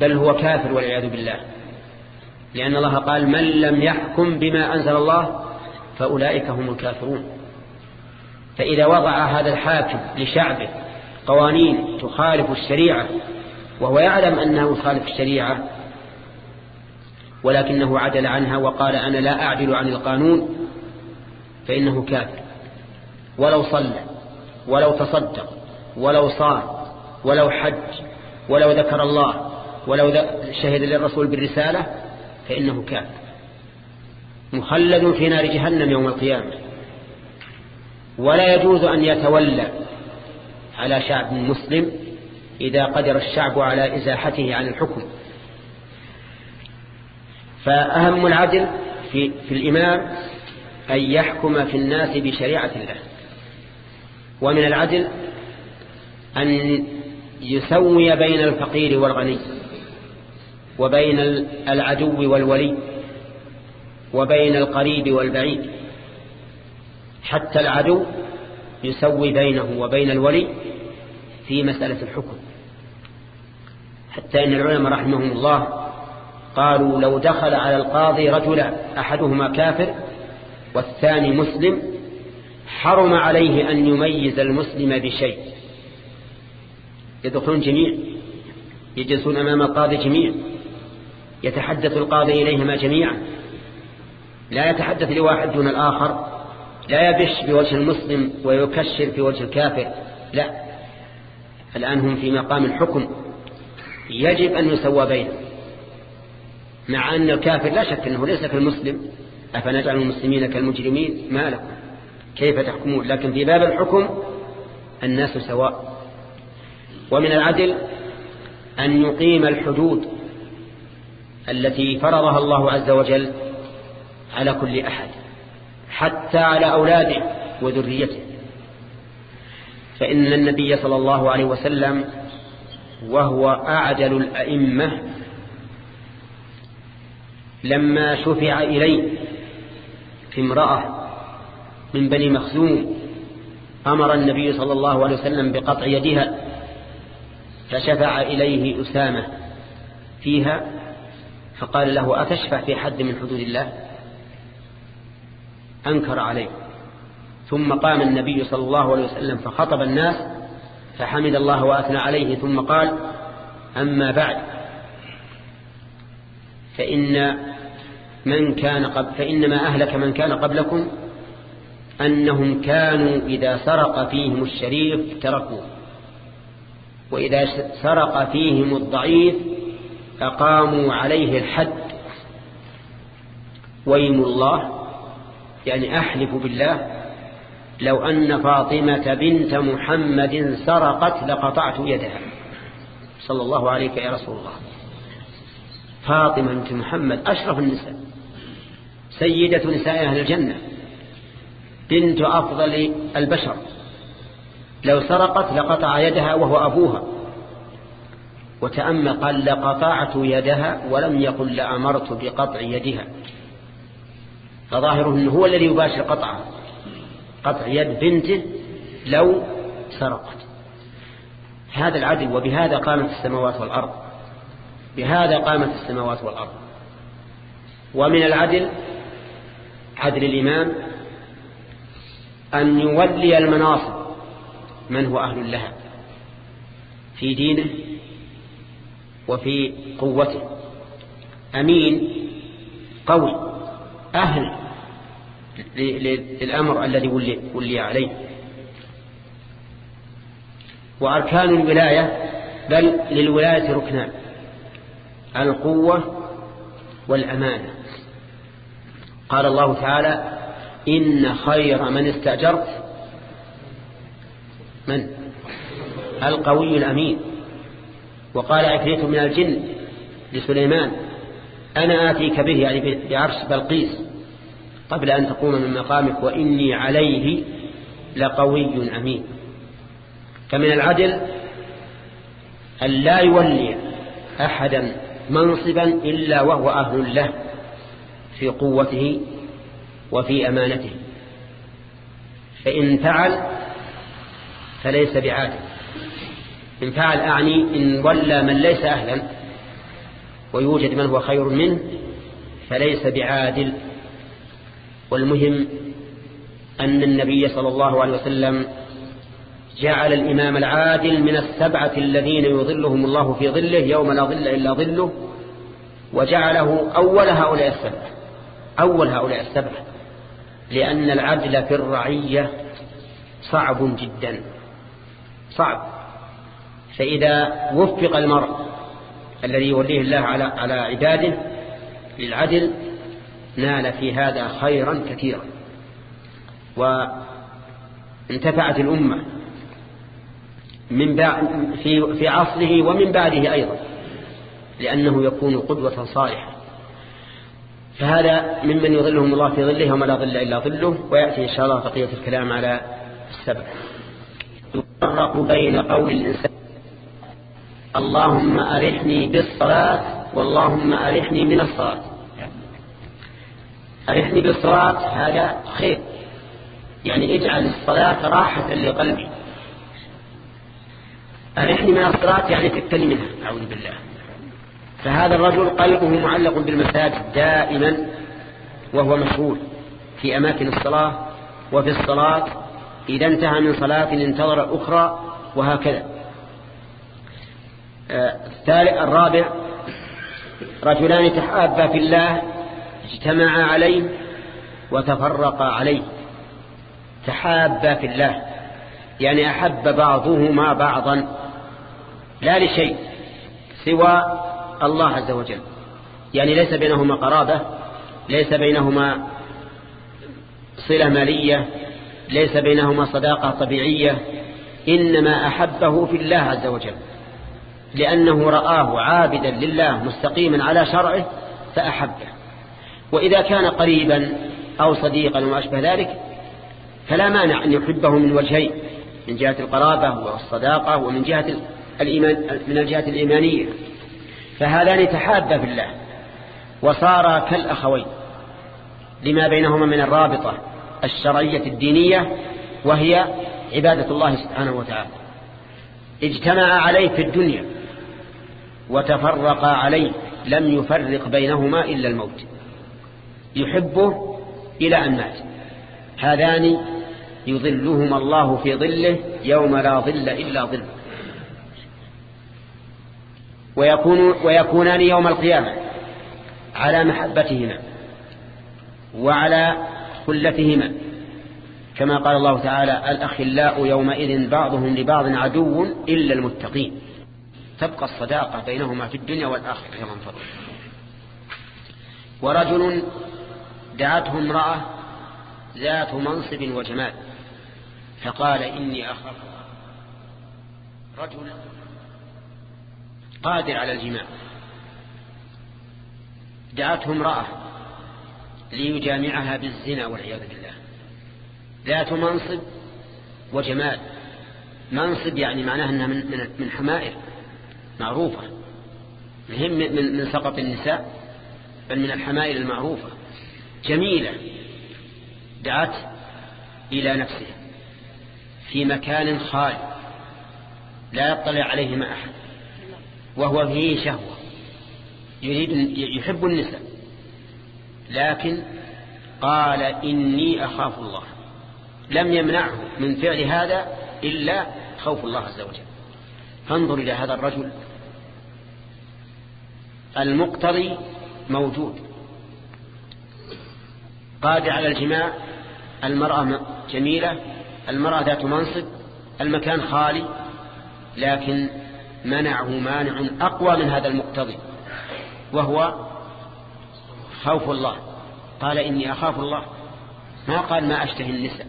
بل هو كافر والعياذ بالله. لأن الله قال من لم يحكم بما أنزل الله فأولئك هم الكافرون. فإذا وضع هذا الحاكم لشعبه قوانين تخالف الشريعة وهو يعلم أنه يخالف الشريعة ولكنه عدل عنها وقال أنا لا أعدل عن القانون فإنه كافر. ولو صلى ولو تصدق ولو صام ولو حج ولو ذكر الله ولو شهد للرسول بالرسالة فإنه كافر. مخلد في نار جهنم يوم القيامة. ولا يجوز أن يتولى على شعب مسلم إذا قدر الشعب على إزاحته عن الحكم. فأهم العدل في, في الإمام أن يحكم في الناس بشريعة الله. ومن العدل أن يسوي بين الفقير والغني وبين العدو والولي وبين القريب والبعيد. حتى العدو يسوي بينه وبين الولي في مسألة الحكم. حتى إن العلماء رحمهم الله قالوا لو دخل على القاضي رجلا أحدهما كافر والثاني مسلم حرم عليه أن يميز المسلم بشيء. يدخلون جميع يجلسون أمام القاضي جميعا يتحدث القاضي إليهما جميعا. لا يتحدث لواحد دون الآخر لا يبش بوجه المسلم ويكشر في وجه الكافر لا. الآن هم في مقام الحكم. يجب أن يسوى بينهم مع أن الكافر لا شك أنه ليس كالمسلم. أفنجعل المسلمين كالمجرمين؟ ما لكم كيف تحكمون؟ لكن في باب الحكم الناس سواء. ومن العدل أن يقيم الحدود التي فرضها الله عز وجل على كل أحد حتى على أولاده وذريته. فإن النبي صلى الله عليه وسلم وهو أعدل الأئمة لما شفع إليه في امرأة من بني مخزوم أمر النبي صلى الله عليه وسلم بقطع يدها فشفع إليه أسامة فيها فقال له أتشفع في حد من حدود الله؟ أنكر عليه. ثم قام النبي صلى الله عليه وسلم فخطب الناس فحمد الله وأثنى عليه ثم قال أما بعد فإن من كان قبل فإنما أهلك من كان قبلكم أنهم كانوا إذا سرق فيهم الشريف تركوه وإذا سرق فيهم الضعيف أقاموا عليه الحد. ويم الله يعني أحلف بالله لو أن فاطمة بنت محمد سرقت لقطعت يدها. صلى الله عليك يا رسول الله. فاطمة بنت محمد أشرف النساء. سيدة نساء أهل الجنة بنت أفضل البشر. لو سرقت لقطع يدها وهو أبوها. وتأمل قال لقطعت يدها ولم يقل لأمرت بقطع يدها. فظاهره أنه هو الذي يباشر قطعها. قطع يد بنته لو سرقت. هذا العدل وبهذا قامت السماوات والأرض. بهذا قامت السماوات والأرض. ومن العدل عدل الإمام أن يولي المناصب من هو أهل لها في دينه وفي قوته. أمين قوي أهل للأمر الذي ولي, عليه. وأركان الولاية بل للولاية ركنان القوة والأمانة. قال الله تعالى إن خير من استأجرت. من؟ القوي الأمين. وقال عفريت من الجن لسليمان أنا آتيك به يعني بعرش بلقيس قبل أن تقوم من مقامك وإني عليه لقوي أمين. فمن العدل أن لا يولي أحدا منصبا إلا وهو أهل له. في قوته وفي أمانته. فإن فعل فليس بعادل. إن فعل أعني إن ولى من ليس أهلا ويوجد من هو خير منه فليس بعادل. والمهم أن النبي صلى الله عليه وسلم جعل الإمام العادل من السبعة الذين يظلهم الله في ظله يوم لا ظل إلا ظله وجعله أول هؤلاء السبعة. أول هؤلاء السبعة لأن العدل في الرعية صعب جدا صعب. فإذا وفق المرء الذي يوليه الله على على عباده للعدل نال في هذا خيرا كثيرا. وانتفعت الأمة من في في عصره ومن بعده أيضا لأنه يكون قدوة صالحة. فهذا ممن يظلهم الله في ظله وما لا ظل إلا ظله ويأتي إن شاء الله بقية الكلام على السبع. يفرق بين قول الإنسان اللهم أرحني بالصلاة واللهم أرحني من الصلاة. أرحني بالصلاة هذا خير. يعني اجعل الصلاة راحة لقلبي. أرحني من الصلاة يعني تكتلي منها. أعوذ بالله. فهذا الرجل قلبه معلق بالمساجد دائما وهو مشغول في أماكن الصلاة وفي الصلاة إذا انتهى من صلاة انتظر أخرى وهكذا. آه، الرابع رجلان تحابا في الله اجتمعا عليه وتفرقا عليه. تحابا في الله يعني أحب بعضهما بعضا لا لشيء سوى الله عز وجل. يعني ليس بينهما قرابة ليس بينهما صلة مالية ليس بينهما صداقة طبيعية إنما أحبه في الله عز وجل. لأنه رآه عابدا لله مستقيما على شرعه فأحبه. وإذا كان قريبا أو صديقا وما أشبه ذلك فلا مانع أن يحبه من وجهين من جهة القرابة والصداقة ومن جهة الإيمان من الجهة الإيمانية. فهذان تحابا في الله وصارا كالأخوين لما بينهما من الرابطة الشرعية الدينية وهي عبادة الله سبحانه وتعالى. اجتمع عليه في الدنيا وتفرقا عليه لم يفرق بينهما إلا الموت. يحبه إلى أن مات. هذان يظلهما الله في ظله يوم لا ظل إلا ظله. ويكون ويكونان يوم القيامة على محبتهما وعلى خلتهما كما قال الله تعالى الأخلاء يومئذ بعضهم لبعض عدو إلا المتقين. تبقى الصداقة بينهما في الدنيا والآخرة كما انفضل ورجل دعته امرأة ذات منصب وجمال فقال إني أخاف. رجل قادر على الجماع. دعته امرأة ليجامعها بالزنا والعياذ بالله. ذات منصب وجمال. منصب يعني معناه أنها من, من, حمائر. معروفة. مهم من, من سقط النساء بل من الحمائر المعروفة. جميلة. دعت إلى نفسه في مكان خالي لا يطلع عليه ما أحد. وهو فيه شهوة. يريد يحب النساء. لكن قال إني أخاف الله. لم يمنعه من فعل هذا إلا خوف الله عز وجل. فانظر إلى هذا الرجل. المقتضي موجود. قادر على الجماع. المرأة جميلة. المرأة ذات منصب. المكان خالي. لكن منعه مانع أقوى من هذا المقتضي وهو خوف الله. قال إني أخاف الله. ما قال ما أشتهي النساء.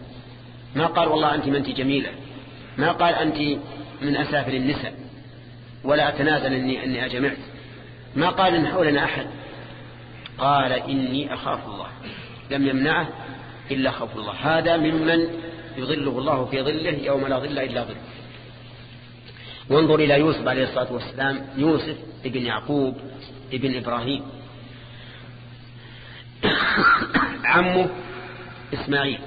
ما قال والله أنت من أنت جميلة. ما قال أنت من أسافل النساء. ولا أتنازل إني, إني أجمعت. ما قال إن حولنا أحد. قال إني أخاف الله. لم يمنعه إلا خوف الله. هذا ممن يظله الله في ظله يوم لا ظل إلا ظل وانظر إلى يوسف عليه الصلاة والسلام يوسف ابن يعقوب ابن إبراهيم. <coughs> عمه إسماعيل.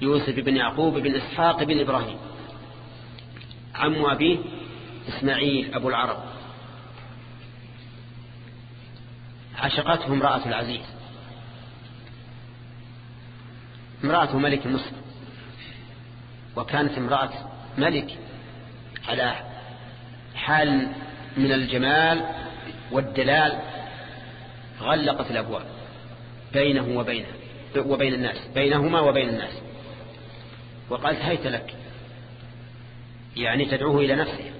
يوسف بن يعقوب بن إسحاق بن إبراهيم. عم أبيه إسماعيل أبو العرب. عشقته امرأة العزيز. امرأة ملك مصر. وكانت امرأة ملك على حال من الجمال والدلال غلقت الأبواب بينه وبينه وبين الناس بينهما وبين الناس. وقالت هيت لك. يعني تدعوه إلى نفسه.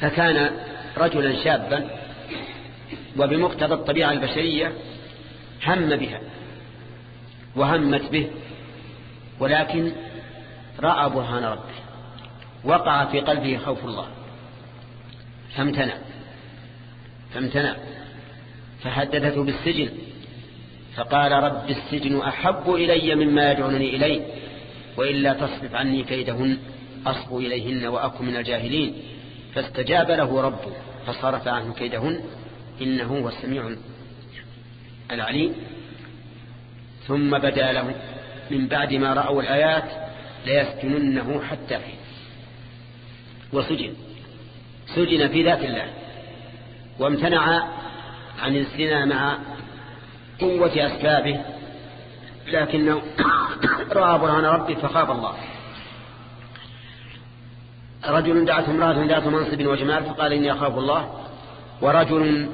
فكان رجلا شابا وبمقتضى الطبيعة البشرية هم بها وهمت به ولكن رأى برهان ربه. وقع في قلبه خوف الله. فامتنع. فامتنع. فحدثته بالسجن. فقال رب السجن أحب إلي مما يدعونني إليه وإلا تصرف عني كيدهن أصب إليهن وأكن من الجاهلين. فاستجاب له ربه فصرف عنه كيدهن إنه هو السميع العليم. ثم بدا له من بعد ما رأوا الآيات ليسجننه حتى حين. وسجن. سجن في ذات الله. وامتنع عن الزنا مع قوة أسبابه. لكنه <coughs> رأى برهان ربي فخاف الله. رجل دعته امرأة ذات منصب وجمال فقال إني أخاف الله. ورجل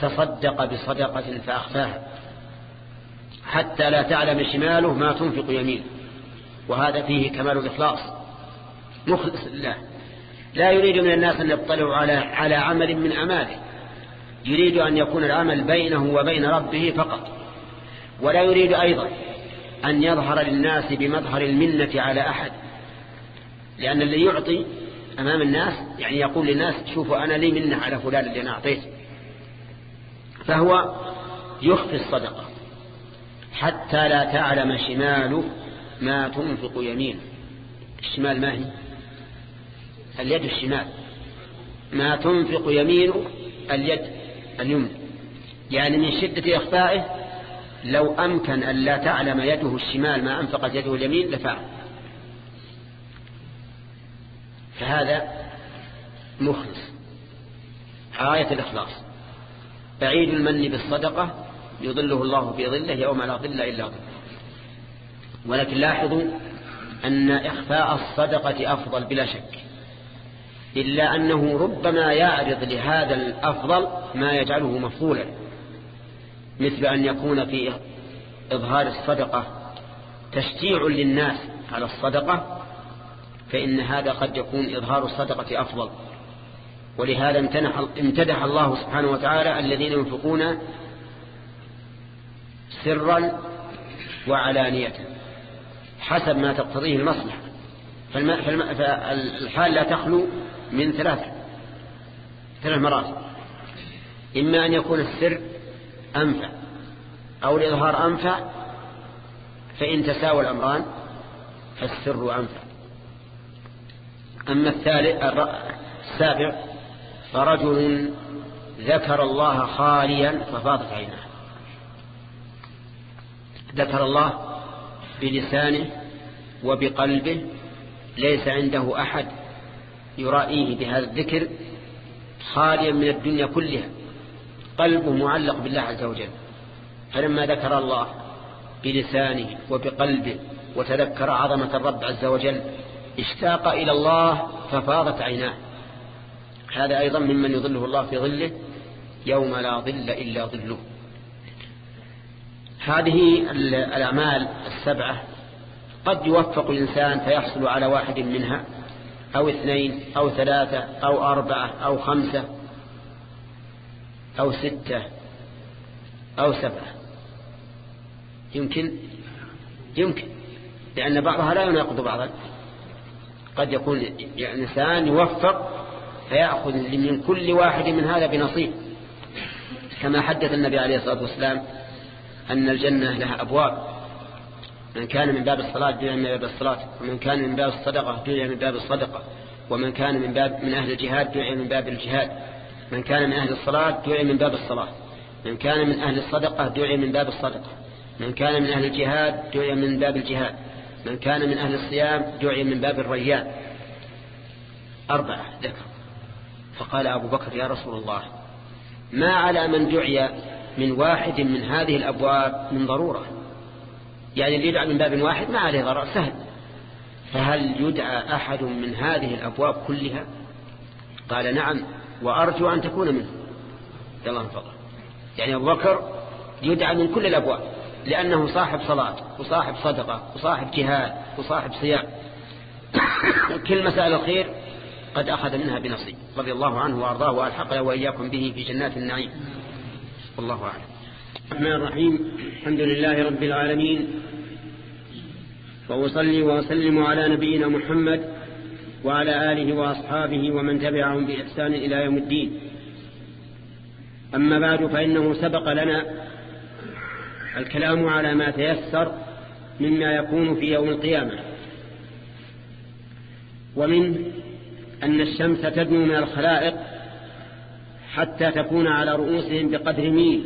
تصدق بصدقة فأخفاها. حتى لا تعلم شماله ما تنفق يمينه وهذا فيه كمال الإخلاص. مخلص لله لا يريد من الناس أن يطلعوا على على عمل من أعماله يريد أن يكون العمل بينه وبين ربه فقط. ولا يريد أيضا أن يظهر للناس بمظهر المنة على أحد. لأن اللي يعطي أمام الناس يعني يقول للناس شوفوا أنا لي منة على فلان اللي أنا أعطيته. فهو يخفي الصدقة. حتى لا تعلم شماله ما تنفق يمينه الشمال ما هي؟ اليد الشمال. ما تنفق يمينه اليد اليمنى. يعني من شدة إخفائه لو أمكن أن لا تعلم يده الشمال ما أنفقت يده اليمين لفعل. فهذا مخلص. غاية الإخلاص. بعيد المن بالصدقة يظله الله في ظله يوم لا ظل إلا ظله. ولكن لاحظوا أن إخفاء الصدقة أفضل بلا شك. إلا أنه ربما يعرض لهذا الأفضل ما يجعله مفضولا مثل أن يكون في إظهار الصدقة تشجيع للناس على الصدقة فإن هذا قد يكون إظهار الصدقة أفضل. ولهذا امتدح الله سبحانه وتعالى الذين ينفقون سرا وعلانية حسب ما تقتضيه المصلحة. فالحال لا تخلو من ثلاث ثلاث مراتب. إما أن يكون السر أنفع أو الإظهار أنفع فإن تساوى الأمران فالسر أنفع. أما الثالث السابع فرجل ذكر الله خاليا ففاضت عيناه. ذكر الله بلسانه وبقلبه ليس عنده أحد يرائيه بهذا الذكر خاليا من الدنيا كلها. قلبه معلق بالله عز وجل. فلما ذكر الله بلسانه وبقلبه وتذكر عظمة الرب عز وجل اشتاق إلى الله ففاضت عيناه. هذا أيضا ممن يظله الله في ظله يوم لا ظل إلا ظله. هذه الأعمال السبعة قد يوفق الإنسان فيحصل على واحد منها أو اثنين أو ثلاثة أو أربعة أو خمسة أو ستة أو سبعة. يمكن؟ يمكن لأن بعضها لا يناقض بعضا. قد يكون إنسان يوفق فيأخذ من كل واحد من هذا بنصيب كما حدث النبي عليه الصلاة والسلام أن الجنة لها أبواب من كان من باب الصلاة دعي من باب الصلاة ومن كان من باب الصدقة دعي من باب الصدقة ومن كان من باب من أهل الجهاد دعي من باب الجهاد من كان من أهل الصلاة دعي من باب الصلاة من كان من أهل الصدقة دعي من باب الصدقة من كان من أهل الجهاد دعي من باب الجهاد من كان من أهل الصيام دعي من باب الريان أربعة ذكر فقال أبو بكر يا رسول الله ما على من دعي من واحد من هذه الأبواب من ضرورة. يعني اللي يدعى من باب واحد ما عليه ضرر سهل. فهل يدعى أحد من هذه الأبواب كلها؟ قال نعم وأرجو أن تكون منه. يلا انفضل يعني أبو بكر يدعى من كل الأبواب لأنه صاحب صلاة وصاحب صدقة وصاحب جهاد وصاحب صيام. <coughs> كل مسائل الخير قد أخذ منها بنصيب رضي الله عنه وأرضاه وألحقنا وإياكم به في جنات النعيم. والله أعلم. الرحمن الرحيم. الحمد لله رب العالمين. وأصلي وأسلم على نبينا محمد وعلى آله وأصحابه ومن تبعهم بإحسان إلى يوم الدين. أما بعد فإنه سبق لنا الكلام على ما تيسر مما يكون في يوم القيامة ومن أن الشمس تدنو من الخلائق حتى تكون على رؤوسهم بقدر ميل.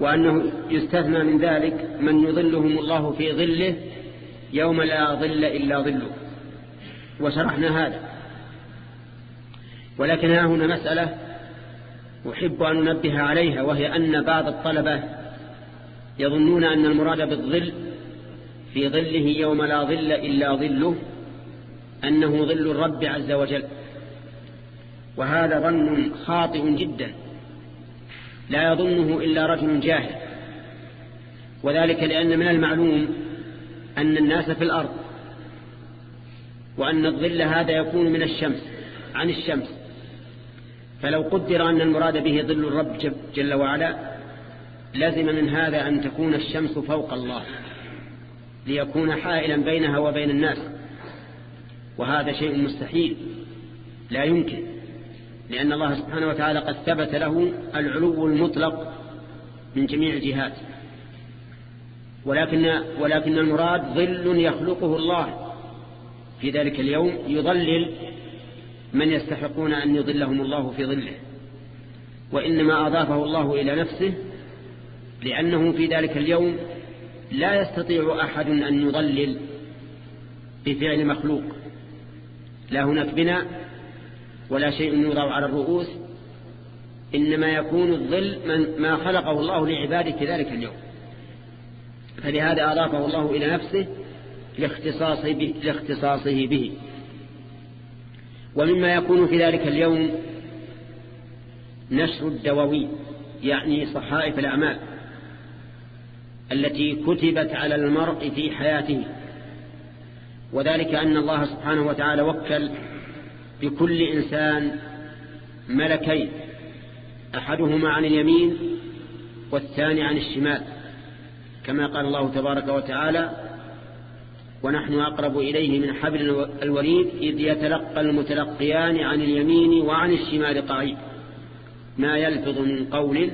وأنه يستثنى من ذلك من يظلهم الله في ظله يوم لا ظل إلا ظله. وشرحنا هذا. ولكن ها هنا مسألة أحب أن ننبه عليها وهي أن بعض الطلبة يظنون أن المراد بالظل في ظله يوم لا ظل إلا ظله أنه ظل الرب عز وجل. وهذا ظن خاطئ جدا. لا يظنه إلا رجل جاهل. وذلك لأن من المعلوم أن الناس في الأرض وأن الظل هذا يكون من الشمس عن الشمس. فلو قدر أن المراد به ظل الرب جل وعلا لزم من هذا أن تكون الشمس فوق الله ليكون حائلا بينها وبين الناس. وهذا شيء مستحيل لا يمكن. لأن الله سبحانه وتعالى قد ثبت له العلو المطلق من جميع الجهات. ولكن, ولكن المراد ظل يخلقه الله. في ذلك اليوم يضلل من يستحقون أن يضلهم الله في ظله. وإنما أضافه الله إلى نفسه لأنه في ذلك اليوم لا يستطيع أحد أن يضلل بفعل مخلوق. لا هناك بناء ولا شيء يوضع على الرؤوس إنما يكون الظل من ما خلقه الله لعباده في ذلك اليوم. فلهذا أضافه الله إلى نفسه لاختصاصه به, لاختصاصه به. ومما يكون في ذلك اليوم نشر الدواوين يعني صحائف الأعمال التي كتبت على المرء في حياته. وذلك أن الله سبحانه وتعالى وكل بكل إنسان ملكين أحدهما عن اليمين والثاني عن الشمال كما قال الله تبارك وتعالى ونحن أقرب إليه من حبل الوريد إذ يتلقى المتلقيان عن اليمين وعن الشمال قعيد ما يلفظ من قول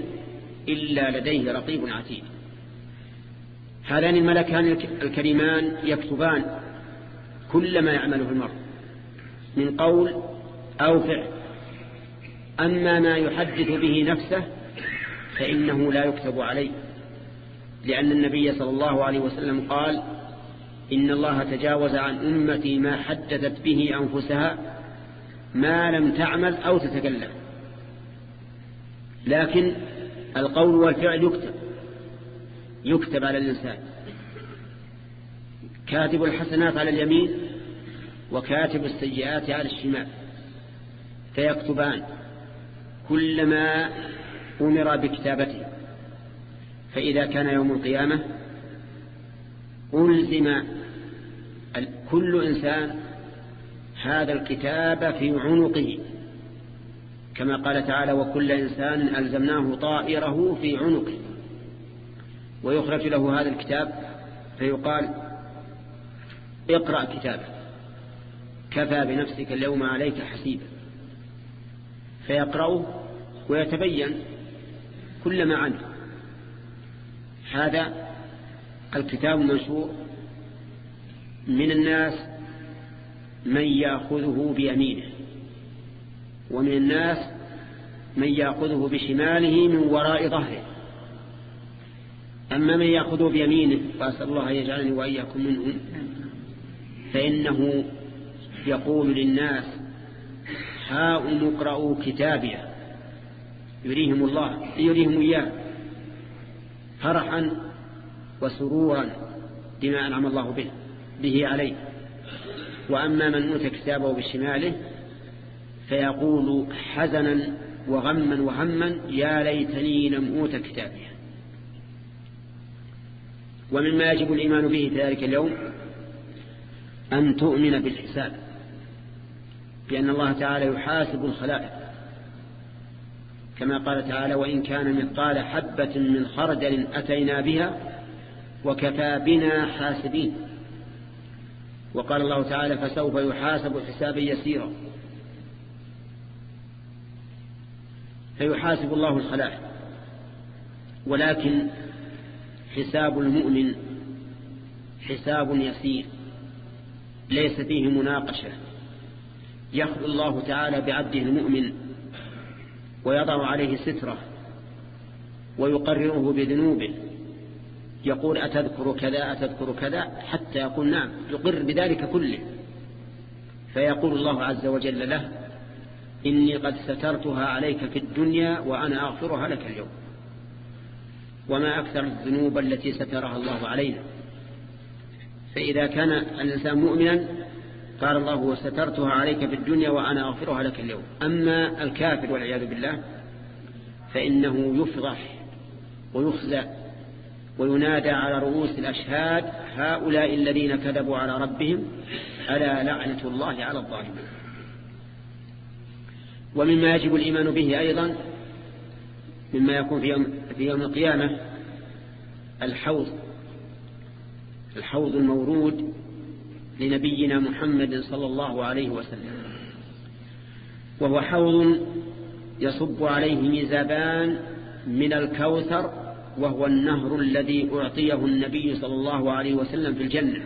إلا لديه رقيب عتيد. هذان الملكان الكريمان يكتبان كل ما يعمله المرء من قول أو فعل. أما ما يحدث به نفسه فإنه لا يكتب عليه لأن النبي صلى الله عليه وسلم قال إن الله تجاوز عن أمتي ما حدثت به أنفسها ما لم تعمل أو تتكلم. لكن القول والفعل يكتب يكتب على الإنسان. كاتب الحسنات على اليمين وكاتب السيئات على الشمال فيكتبان كلما أمر بكتابته فإذا كان يوم القيامة ألزم كل إنسان هذا الكتاب في عنقه كما قال تعالى وكل إنسان ألزمناه طائره في عنقه ويخرج له هذا الكتاب فيقال اقرأ كتابه كفى بنفسك اليوم عليك حسيبا. فيقرأه ويتبين كل ما عنه. هذا الكتاب منشور من الناس من يأخذه بيمينه ومن الناس من يأخذه بشماله من وراء ظهره. أما من يأخذه بيمينه وأسأل الله يجعلني وإياكم منهم فإنه يقول للناس هاء اقرأوا كتابيا يريهم الله يريهم إياه. فرحا وسرورا بما أنعم الله به به عليه. وأما من أوتى كتابه بشماله فيقول حزنا وغما وهما يا ليتني لم أوت كتابي. ومما يجب الإيمان به في ذلك اليوم أن تؤمن بالحساب. بأن الله تعالى يحاسب الخلائق. كما قال تعالى وإن كان مثقال حبة من خردل أتينا بها وكفى بنا حاسبين. وقال الله تعالى فسوف يحاسب حسابا يسيرا. فيحاسب الله الخلائق. ولكن حساب المؤمن حساب يسير ليس فيه مناقشة. يخلو الله تعالى بعبده المؤمن ويضع عليه ستره ويقرره بذنوبه يقول أتذكر كذا أتذكر كذا حتى يقول نعم يقر بذلك كله. فيقول الله عز وجل له إني قد سترتها عليك في الدنيا وأنا أغفرها لك اليوم. وما أكثر الذنوب التي سترها الله علينا. فإذا كان الإنسان مؤمنا قال الله وسترتها عليك في الدنيا وأنا أغفرها لك اليوم. أما الكافر والعياذ بالله فإنه يفضح ويخزى وينادى على رؤوس الأشهاد هؤلاء الذين كذبوا على ربهم ألا لعنة الله على الظالمين. ومما يجب الإيمان به أيضا مما يكون في يوم, في يوم القيامة الحوض الحوض المورود لنبينا محمد صلى الله عليه وسلم. وهو حوض يصب عليه ميزابان من الكوثر وهو النهر الذي أعطيه النبي صلى الله عليه وسلم في الجنة.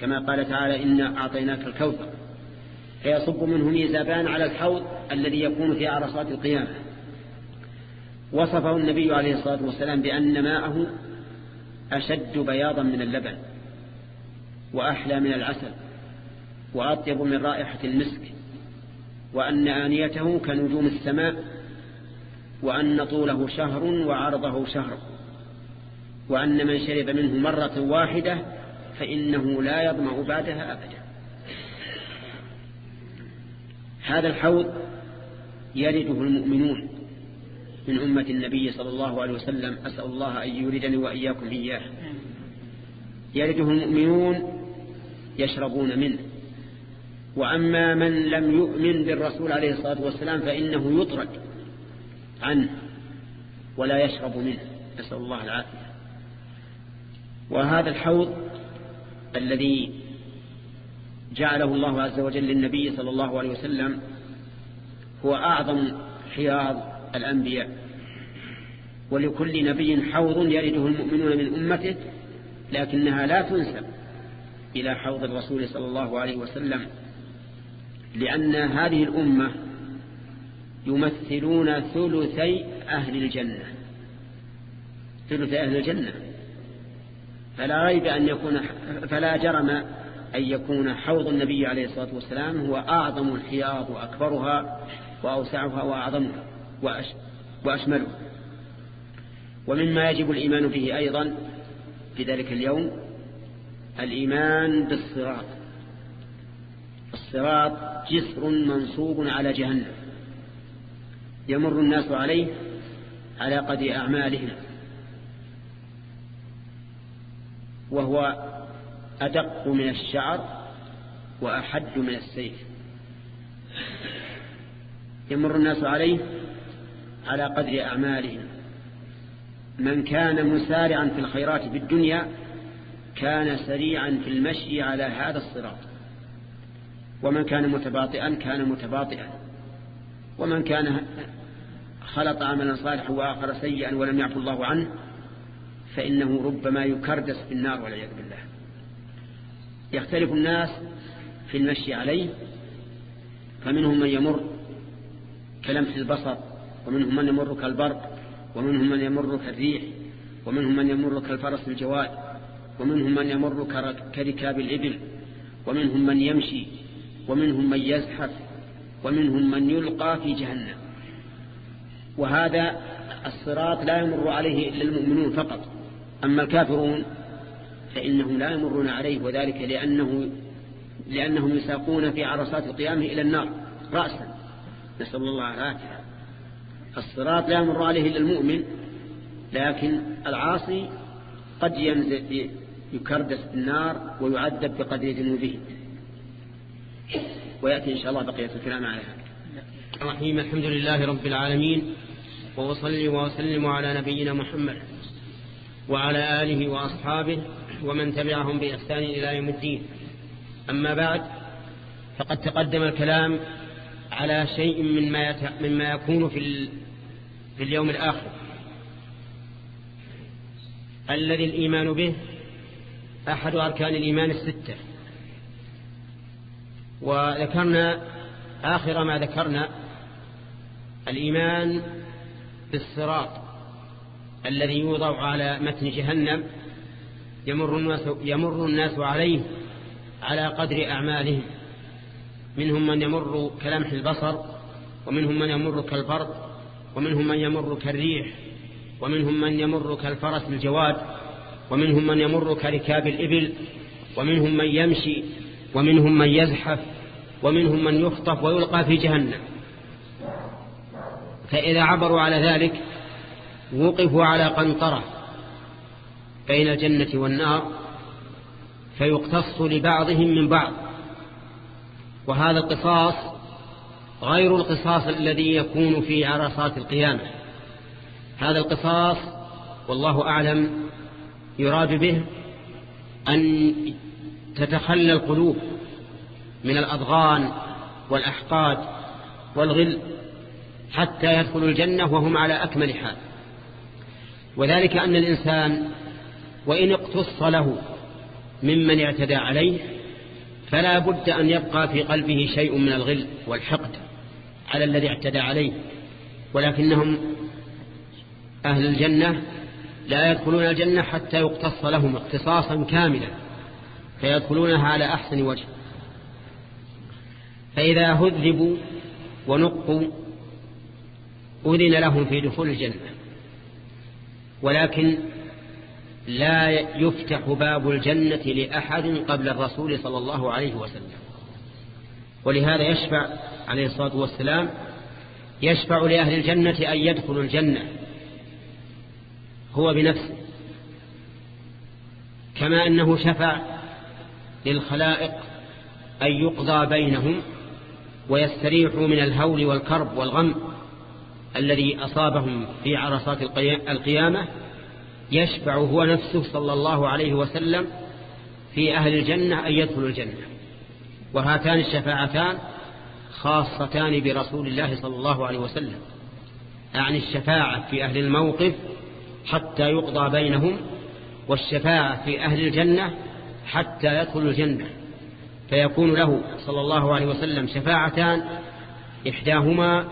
كما قال تعالى إنا أعطيناك الكوثر. فيصب منه ميزابان على الحوض الذي يكون في عرصات القيامة. وصفه النبي عليه الصلاة والسلام بأن ماءه أشد بياضا من اللبن. وأحلى من العسل وأطيب من رائحة المسك وأن آنيته كنجوم السماء وأن طوله شهر وعرضه شهر وأن من شرب منه مرة واحدة فإنه لا يضمع بعدها أبدا. هذا الحوض يرده المؤمنون من أمة النبي صلى الله عليه وسلم أسأل الله أن يردني وإياكم إياه. يرده المؤمنون يشربون منه. وأما من لم يؤمن بالرسول عليه الصلاة والسلام فإنه يطرد عنه ولا يشرب منه. نسأل الله العافية. وهذا الحوض الذي جعله الله عز وجل للنبي صلى الله عليه وسلم هو أعظم حياض الأنبياء. ولكل نبي حوض يرده المؤمنون من أمته لكنها لا تنسب. إلى حوض الرسول صلى الله عليه وسلم لأن هذه الأمة يمثلون ثلثي أهل الجنة. ثلثي أهل الجنة. فلا ريب أن يكون فلا جرم أن يكون حوض النبي عليه الصلاة والسلام هو أعظم الحياض وأكبرها وأوسعها وأعظمها وأشمله ومما يجب الإيمان به أيضا في ذلك اليوم الإيمان بالصراط. الصراط جسر منصوب على جهنم. يمر الناس عليه على قدر أعمالهم. وهو أدق من الشعر وأحد من السيف. يمر الناس عليه على قدر أعمالهم. من كان مسارعا في الخيرات في الدنيا كان سريعا في المشي على هذا الصراط. ومن كان متباطئا كان متباطئا. ومن كان خلط عملا صالحا وآخر سيئا ولم يعفو الله عنه فإنه ربما يكردس في النار والعياذ بالله. يختلف الناس في المشي عليه فمنهم من يمر كلمح البصر ومنهم من يمر كالبرق ومنهم من يمر كالريح ومنهم من يمر كالفرس الجواد ومنهم من يمر كركاب الإبل ومنهم من يمشي ومنهم من يزحف ومنهم من يلقى في جهنم. وهذا الصراط لا يمر عليه إلا المؤمنون فقط. أما الكافرون فإنهم لا يمرون عليه وذلك لأنه لأنهم يساقون في عرصات القيامة إلى النار رأسا. نسأل الله العافية. الصراط لا يمر عليه إلا المؤمن لكن العاصي قد ينزل يكردس بالنار ويعذب بقدر ذنوبه ويأتي إن شاء الله بقية الكلام على هذا الرحيم الحمد لله رب العالمين وأصلي وأسلم على نبينا محمد وعلى آله وأصحابه ومن تبعهم بإحسان إلى يوم الدين. أما بعد فقد تقدم الكلام على شيء مما, يت... مما يكون في, في اليوم الآخر. الذي الإيمان به أحد أركان الإيمان الستة. وذكرنا آخر ما ذكرنا الإيمان بالصراط الذي يوضع على متن جهنم يمر الناس, يمر الناس عليه على قدر أعمالهم. منهم من يمر كلمح البصر ومنهم من يمر كالبرق ومنهم من يمر كالريح ومنهم من يمر كالفرس الجواد. ومنهم من يمر كركاب الإبل ومنهم من يمشي ومنهم من يزحف ومنهم من يخطف ويلقى في جهنم. فإذا عبروا على ذلك وقفوا على قنطرة بين الجنة والنار فيقتص لبعضهم من بعض. وهذا القصاص غير القصاص الذي يكون في عرصات القيامة. هذا القصاص والله أعلم يراد به أن تتخلى القلوب من الأضغان والأحقاد والغل حتى يدخلوا الجنة وهم على أكمل حال. وذلك أن الإنسان وإن اقتص له ممن اعتدى عليه فلا بد أن يبقى في قلبه شيء من الغل والحقد على الذي اعتدى عليه ولكنهم أهل الجنة لا يدخلون الجنة حتى يقتص لهم اقتصاصا كاملا فيدخلونها على أحسن وجه. فإذا هذبوا ونقوا أذن لهم في دخول الجنة. ولكن لا يفتح باب الجنة لأحد قبل الرسول صلى الله عليه وسلم. ولهذا يشفع عليه الصلاة والسلام يشفع لأهل الجنة أن يدخلوا الجنة. هو بنفسه كما أنه شفع للخلائق أن يقضى بينهم ويستريحوا من الهول والكرب والغم الذي أصابهم في عرصات القيامة يشفع هو نفسه صلى الله عليه وسلم في أهل الجنة أن يدخلوا الجنة. وهاتان الشفاعتان خاصتان برسول الله صلى الله عليه وسلم. يعني الشفاعة في أهل الموقف حتى يقضى بينهم والشفاعة في أهل الجنة حتى يدخلوا الجنة فيكون له صلى الله عليه وسلم شفاعتان إحداهما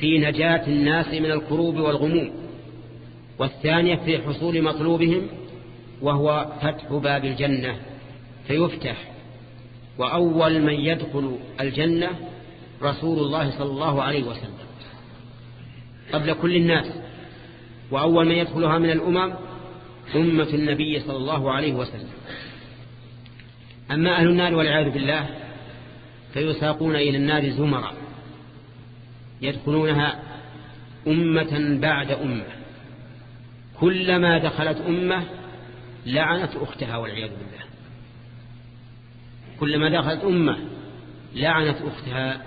في نجاة الناس من الكروب والغموم والثانية في حصول مطلوبهم وهو فتح باب الجنة فيفتح. وأول من يدخل الجنة رسول الله صلى الله عليه وسلم قبل كل الناس. وأول من يدخلها من الأمم أمة النبي صلى الله عليه وسلم. أما أهل النار والعياذ بالله فيساقون إلى النار زمرا يدخلونها أمة بعد أمة. كلما دخلت أمة لعنت أختها والعياذ بالله. كلما دخلت أمة لعنت أختها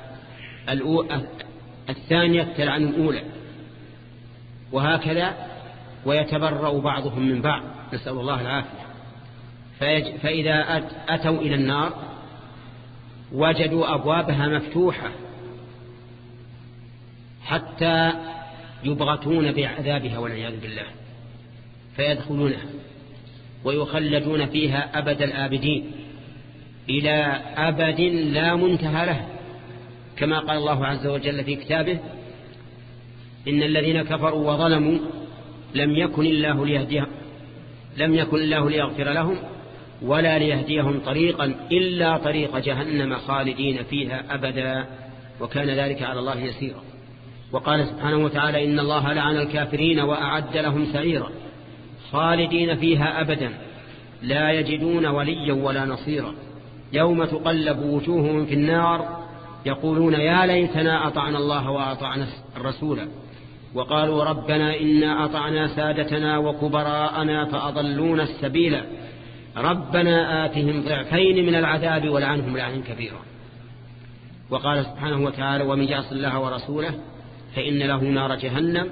الثانية تلعن الأولى. وهكذا ويتبرأ بعضهم من بعض. نسأل الله العافية. فإذا أتوا إلى النار وجدوا أبوابها مفتوحة حتى يبغتون بعذابها والعياذ بالله. فيدخلونها ويخلدون فيها أبد الآبدين إلى أبد لا منتهى له كما قال الله عز وجل في كتابه إن الذين كفروا وظلموا لم يكن الله ليهديهم لم يكن الله ليغفر لهم ولا ليهديهم طريقا إلا طريق جهنم خالدين فيها أبدا وكان ذلك على الله يسيرا. وقال سبحانه وتعالى إن الله لعن الكافرين وأعد لهم سعيرا خالدين فيها أبدا لا يجدون وليا ولا نصيرا. يوم تقلب وجوههم في النار يقولون يا ليتنا أطعنا الله وأطعنا الرسول. وقالوا ربنا إنا أطعنا سادتنا وكبراءنا فأضلون السبيل. ربنا آتهم ضعفين من العذاب ولعنهم لعن كبيرا. وقال سبحانه وتعالى ومن يعص الله ورسوله فإن له نار جهنم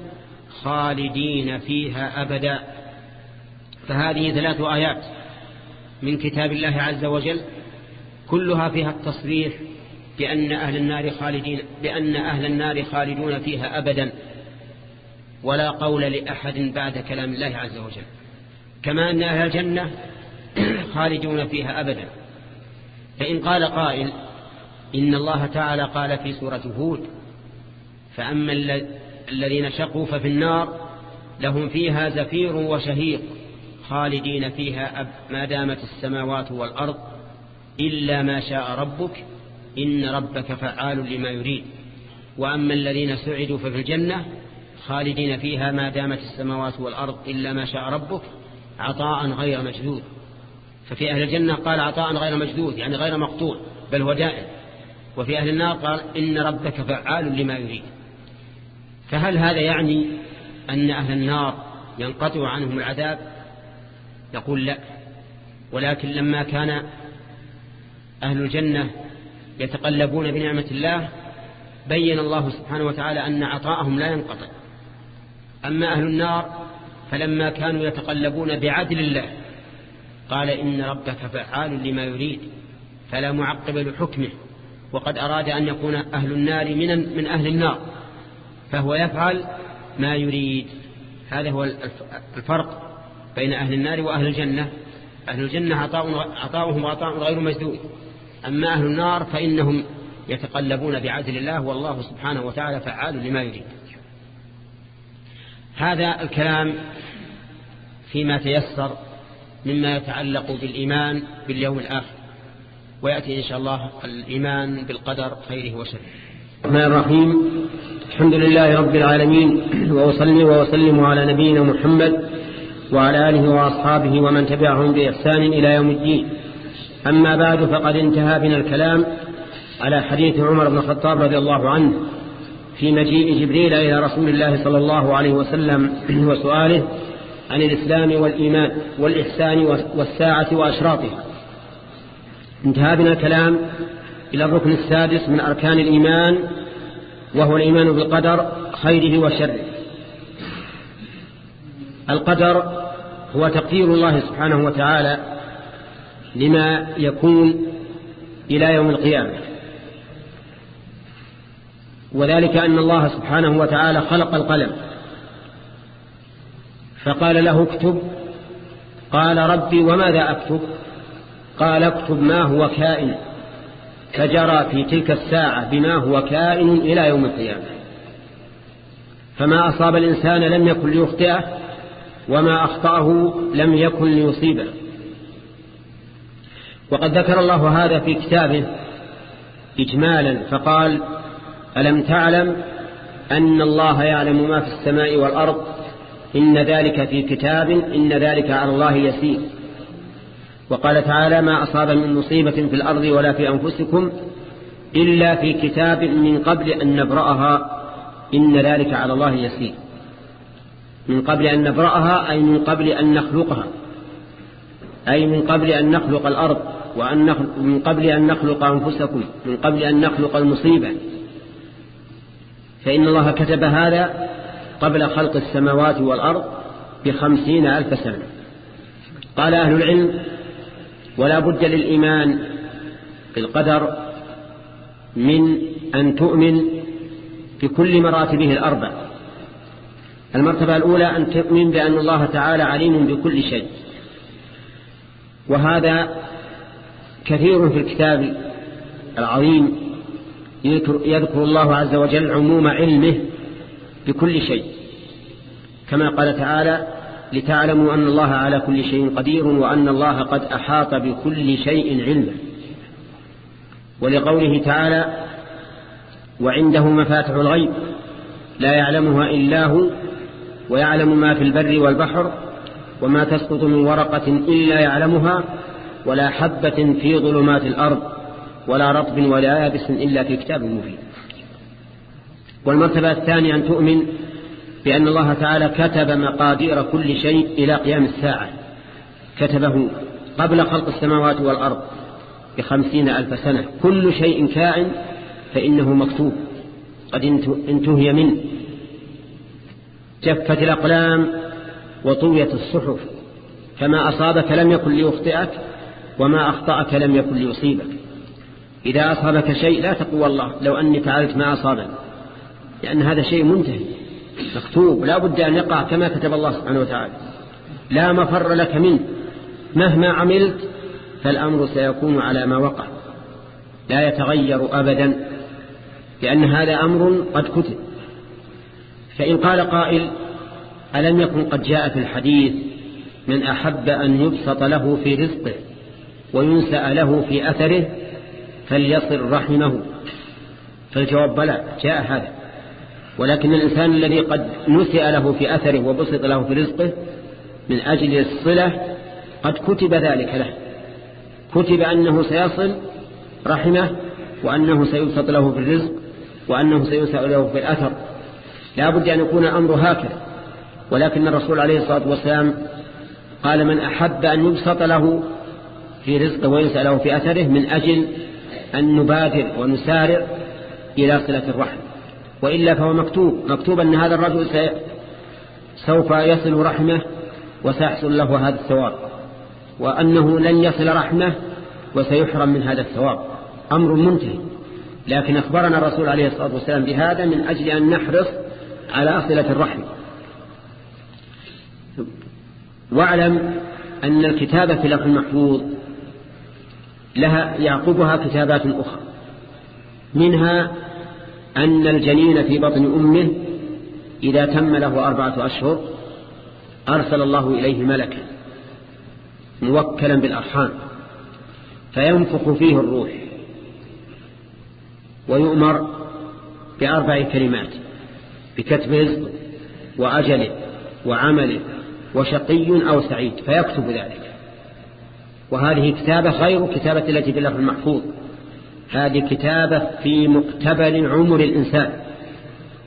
خالدين فيها أبدا. فهذه ثلاث آيات من كتاب الله عز وجل كلها فيها التصريح بأن أهل النار خالدين بأن أهل النار خالدون فيها أبدا. ولا قول لأحد بعد كلام الله عز وجل. كما أن أهل الجنة <clears throat> خالدون فيها أبدا. فإن قال قائل إن الله تعالى قال في سورة هود فأما الذين شقوا ففي النار لهم فيها زفير وشهيق خالدين فيها ما دامت السماوات والأرض إلا ما شاء ربك إن ربك فعال لما يريد. وأما الذين سعدوا ففي الجنة خالدين فيها ما دامت السماوات والأرض إلا ما شاء ربك عطاء غير مجدود ففي أهل الجنة قال عطاء غير مجدود يعني غير مقطوع بل هو دائم وفي أهل النار قال إن ربك فعال لما يريد. فهل هذا يعني أن أهل النار ينقطع عنهم العذاب؟ يقول لا. ولكن لما كان أهل الجنة يتقلبون بنعمة الله بين الله سبحانه وتعالى أن عطاءهم لا ينقطع. أما أهل النار فلما كانوا يتقلبون بعدل الله قال إن ربك فعال لما يريد فلا معقب لحكمه وقد أراد أن يكون أهل النار من, من أهل النار فهو يفعل ما يريد. هذا هو الفرق بين أهل النار وأهل الجنة. أهل الجنة عطاؤهم عطاء غير مجدود أما أهل النار فإنهم يتقلبون بعدل الله والله سبحانه وتعالى فعال لما يريد. هذا الكلام فيما تيسر مما يتعلق بالإيمان باليوم الآخر ويأتي إن شاء الله الإيمان بالقدر خيره وشره. الرحمن الرحيم. الحمد لله رب العالمين وأصلي وأسلم على نبينا محمد وعلى آله وأصحابه ومن تبعهم بإحسان إلى يوم الدين. أما بعد فقد انتهى بنا الكلام على حديث عمر بن الخطاب رضي الله عنه. في مجيء جبريل إلى رسول الله صلى الله عليه وسلم <clears throat> وسؤاله عن الإسلام والإيمان والإحسان والساعة وأشراطها. انتهى بنا الكلام إلى الركن السادس من أركان الإيمان وهو الإيمان بالقدر خيره وشره. القدر هو تقدير الله سبحانه وتعالى لما يكون إلى يوم القيامة. وذلك أن الله سبحانه وتعالى خلق القلم. فقال له اكتب. قال ربي وماذا أكتب؟ قال اكتب ما هو كائن. فجرى في تلك الساعة بما هو كائن إلى يوم القيامة. فما أصاب الإنسان لم يكن ليخطئه وما أخطأه لم يكن ليصيبه. وقد ذكر الله هذا في كتابه إجمالا فقال ألم تعلم أن الله يعلم ما في السماء والأرض؟ إن ذلك في كتاب إن ذلك على الله يسير. وقال تعالى ما أصاب من مصيبة في الأرض ولا في أنفسكم إلا في كتاب من قبل أن نبرأها. إن ذلك على الله يسير. من قبل أن نبرأها أي من قبل أن نخلقها. أي من قبل أن نخلق الأرض وأن نخلق من قبل أن نخلق أنفسكم من قبل أن نخلق المصيبة. فإن الله كتب هذا قبل خلق السماوات والأرض بخمسين ألف سنة. قال أهل العلم ولا بد للإيمان بالقدر من أن تؤمن بكل مراتبه الأربع. المرتبة الأولى أن تؤمن بأن الله تعالى عليم بكل شيء. وهذا كثير في الكتاب العظيم يذكر الله عز وجل عموم علمه بكل شيء. كما قال تعالى لتعلموا أن الله على كل شيء قدير وأن الله قد أحاط بكل شيء علما. ولقوله تعالى وعنده مفاتح الغيب لا يعلمها إلا هو ويعلم ما في البر والبحر وما تسقط من ورقة إلا يعلمها ولا حبة في ظلمات الأرض ولا رطب ولا يابس إلا في كتاب مبين. والمرتبة الثانية أن تؤمن بأن الله تعالى كتب مقادير كل شيء إلى قيام الساعة. كتبه قبل خلق السماوات والأرض بخمسين ألف سنة. كل شيء كائن فإنه مكتوب. قد انتهي منه. جفت الأقلام وطويت الصحف. فما أصابك لم يكن ليخطئك وما أخطأك لم يكن ليصيبك. إذا أصابك شيء لا تقول والله لو أني فعلت ما أصابني. لأن هذا شيء منتهي مكتوب. لا بد أن يقع كما كتب الله سبحانه وتعالى. لا مفر لك منه. مهما عملت فالأمر سيكون على ما وقع. لا يتغير أبدا لأن هذا أمر قد كتب. فإن قال قائل ألم يكن قد جاء في الحديث من أحب أن يبسط له في رزقه وينسأ له في أثره فليصل رحمه. فالجواب بلى جاء هذا. ولكن الإنسان الذي قد نسئ له في أثره وبسط له في رزقه من أجل الصلة قد كتب ذلك له. كتب أنه سيصل رحمه وأنه سيبسط له في الرزق وأنه سيسأل له في الأثر. لا بد أن يكون الأمر هكذا. ولكن الرسول عليه الصلاة والسلام قال من أحب أن يبسط له في رزقه ويسأل له في أثره من أجل أن نبادر ونسارع إلى صلة الرحم. وإلا فهو مكتوب مكتوب أن هذا الرجل سوف يصل رحمه وسيحصل له هذا الثواب. وأنه لن يصل رحمه وسيحرم من هذا الثواب. أمر منتهي. لكن أخبرنا الرسول عليه الصلاة والسلام بهذا من أجل أن نحرص على صلة الرحم. واعلم أن الكتابة في لفظ المحفوظ لها يعقبها كتابات أخرى. منها أن الجنين في بطن أمه إذا تم له أربعة أشهر أرسل الله إليه ملكا موكلا بالأرحام فينفخ فيه الروح ويؤمر بأربع كلمات بكتب رزقه وأجله وعمله وشقي أو سعيد فيكتب ذلك. وهذه كتابة غير كتابة التي في اللفظ المحفوظ. هذه كتابة في مقتبل عمر الإنسان.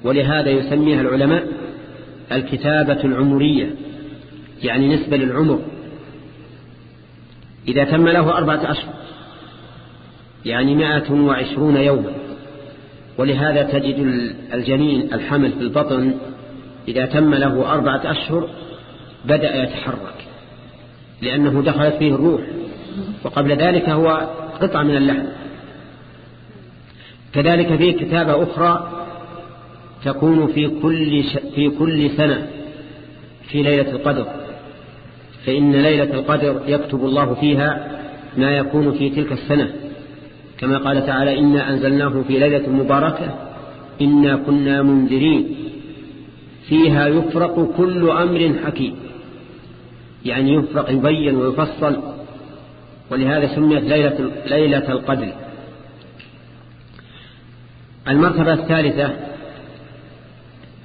ولهذا يسميها العلماء الكتابة العمرية يعني نسبة للعمر. إذا تم له أربعة أشهر يعني مائة وعشرون يوما. ولهذا تجد الجنين الحمل في البطن إذا تم له أربعة أشهر بدأ يتحرك. لأنه دخلت فيه الروح. وقبل ذلك هو قطع من اللحم. كذلك فيه كتابة أخرى تكون في كل, في كل سنة في ليلة القدر. فإن ليلة القدر يكتب الله فيها ما يكون في تلك السنة. كما قال تعالى إنا أنزلناه في ليلة مباركة إنا كنا منذرين. فيها يفرق كل أمر حكيم. يعني يفرق يبين ويفصل ولهذا سميت ليلة, ليلة القدر. المرتبة الثالثة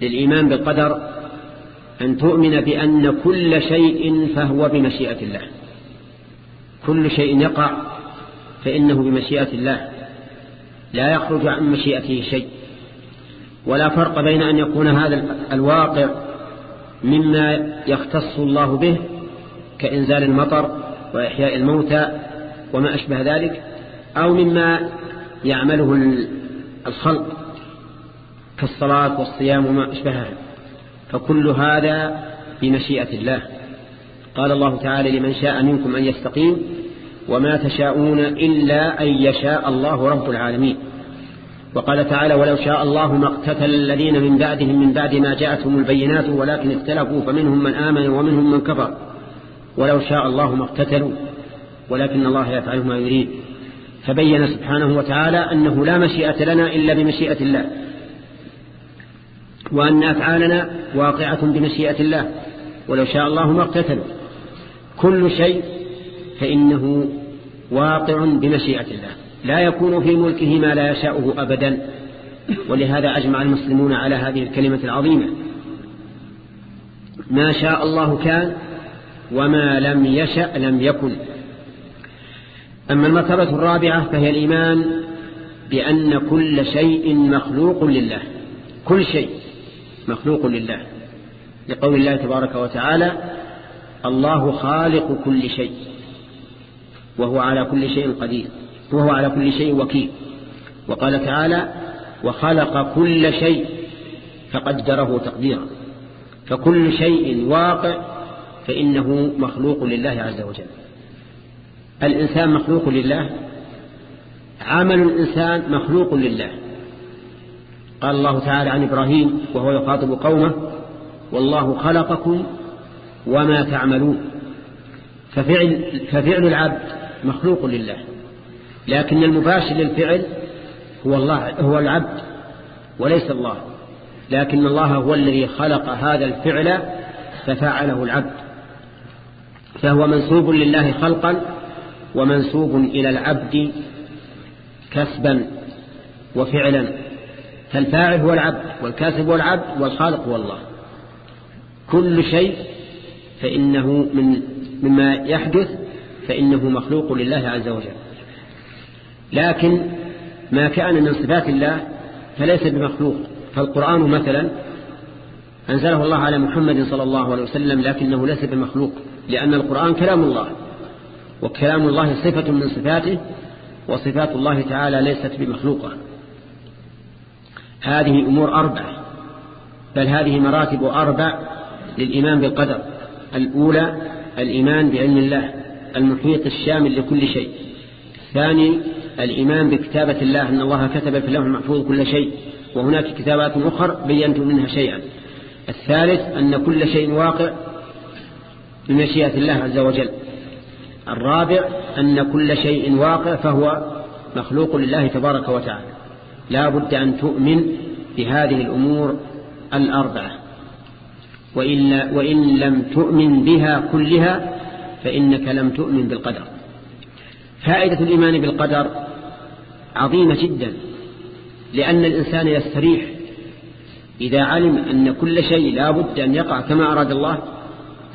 للإيمان بالقدر أن تؤمن بأن كل شيء فهو بمشيئة الله. كل شيء يقع فإنه بمشيئة الله. لا يخرج عن مشيئته شيء. ولا فرق بين أن يكون هذا الواقع مما يختص الله به كإنزال المطر وإحياء الموتى وما أشبه ذلك أو مما يعمله الخلق كالصلاة والصيام وما أشبهها. فكل هذا بمشيئة الله. قال الله تعالى لمن شاء منكم أن يستقيم وما تشاءون إلا أن يشاء الله رب العالمين. وقال تعالى ولو شاء الله ما اقتتل الذين من بعدهم من بعد ما جاءتهم البينات ولكن اختلفوا فمنهم من آمن ومنهم من كفر. ولو شاء الله ما اقتتلوا ولكن الله يفعل ما يريد. فبين سبحانه وتعالى أنه لا مشيئة لنا إلا بمشيئة الله وأن أفعالنا واقعة بمشيئة الله ولو شاء الله ما اقتتلوا. كل شيء فإنه واقع بمشيئة الله. لا يكون في ملكه ما لا يشاءه أبدا ولهذا أجمع المسلمون على هذه الكلمة العظيمة. ما شاء الله كان وما لم يشأ لم يكن. أما المرتبة الرابعة فهي الإيمان بأن كل شيء مخلوق لله. كل شيء مخلوق لله. لقول الله تبارك وتعالى الله خالق كل شيء وهو على كل شيء قدير وهو على كل شيء وكيل. وقال تعالى وخلق كل شيء فقدره تقديرا. فكل شيء واقع فإنه مخلوق لله عز وجل. الإنسان مخلوق لله. عمل الإنسان مخلوق لله. قال الله تعالى عن إبراهيم وهو يخاطب قومه والله خلقكم وما تعملون. ففعل, ففعل العبد مخلوق لله. لكن المباشر للفعل هو الله هو العبد وليس الله. لكن الله هو الذي خلق هذا الفعل ففعله العبد. فهو منسوب لله خلقا ومنسوب إلى العبد كسبا وفعلا فالفاعل هو العبد والكاسب هو العبد والخالق هو الله. كل شيء فإنه من مما يحدث فإنه مخلوق لله عز وجل. لكن ما كان من صفات الله فليس بمخلوق. فالقرآن مثلا أنزله الله على محمد صلى الله عليه وسلم لكنه ليس بمخلوق. لأن القرآن كلام الله وكلام الله صفة من صفاته وصفات الله تعالى ليست بمخلوقة. هذه أمور أربعة بل هذه مراتب أربع للإيمان بالقدر. الأولى الإيمان بعلم الله المحيط الشامل لكل شيء. الثاني الإيمان بكتابة الله أن الله كتب في اللوح المحفوظ كل شيء وهناك كتابات أخرى بينت منها شيئا. الثالث أن كل شيء واقع بمشيئة الله عز وجل. الرابع أن كل شيء واقع فهو مخلوق لله تبارك وتعالى. لا بد أن تؤمن بهذه الأمور الأربعة. وإن, وإن لم تؤمن بها كلها فإنك لم تؤمن بالقدر. فائدة الإيمان بالقدر عظيمة جدا لأن الإنسان يستريح إذا علم أن كل شيء لا بد أن يقع كما أراد الله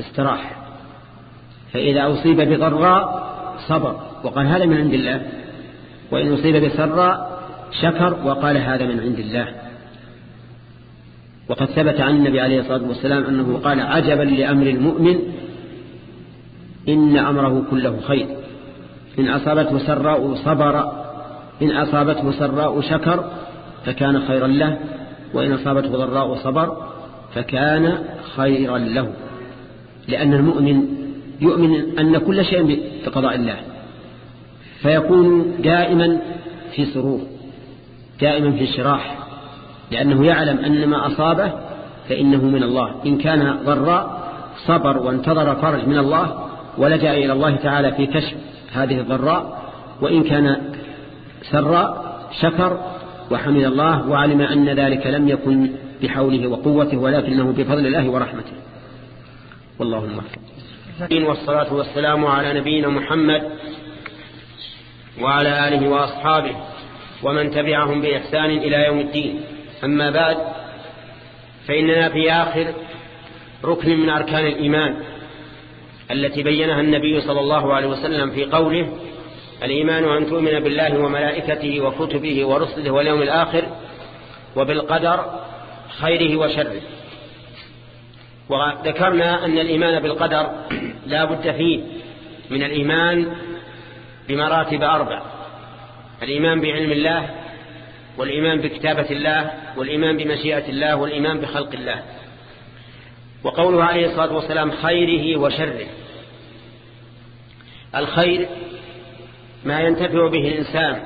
استراح. فإذا أصيب بضراء صبر. وقال هذا من عند الله. وإن أصيب بسراء شكر. وقال هذا من عند الله. وقد ثبت عن النبي عليه الصلاة والسلام أنه قال عجبا لأمر المؤمن إن أمره كله خير. إن أصابته سراء صبر. إن أصابته سراء شكر فكان خيرا له. وإن أصابته ضراء صبر فكان خيرا له. لأن المؤمن يؤمن أن كل شيء بقضاء الله. فيكون دائما في سرور دائما في شراح لأنه يعلم أن ما أصابه فإنه من الله. إن كان ضراء صبر وانتظر فرج من الله ولجأ إلى الله تعالى في كشف هذه الضراء. وإن كان سراء شكر وحمد الله وعلم أن ذلك لم يكن بحوله وقوته ولكنه بفضل الله ورحمته. والله المحفظ والصلاة والسلام على نبينا محمد وعلى آله وأصحابه ومن تبعهم بإحسان إلى يوم الدين. أما بعد فإننا في آخر ركن من أركان الإيمان التي بينها النبي صلى الله عليه وسلم في قوله الإيمان أن تؤمن بالله وملائكته وكتبه ورسله واليوم الآخر وبالقدر خيره وشره. وذكرنا أن الإيمان بالقدر لا بد فيه من الإيمان بمراتب أربع الإيمان بعلم الله والإيمان بكتابة الله والإيمان بمشيئة الله والإيمان بخلق الله. وقوله عليه الصلاة والسلام خيره وشره. الخير ما ينتفع به الإنسان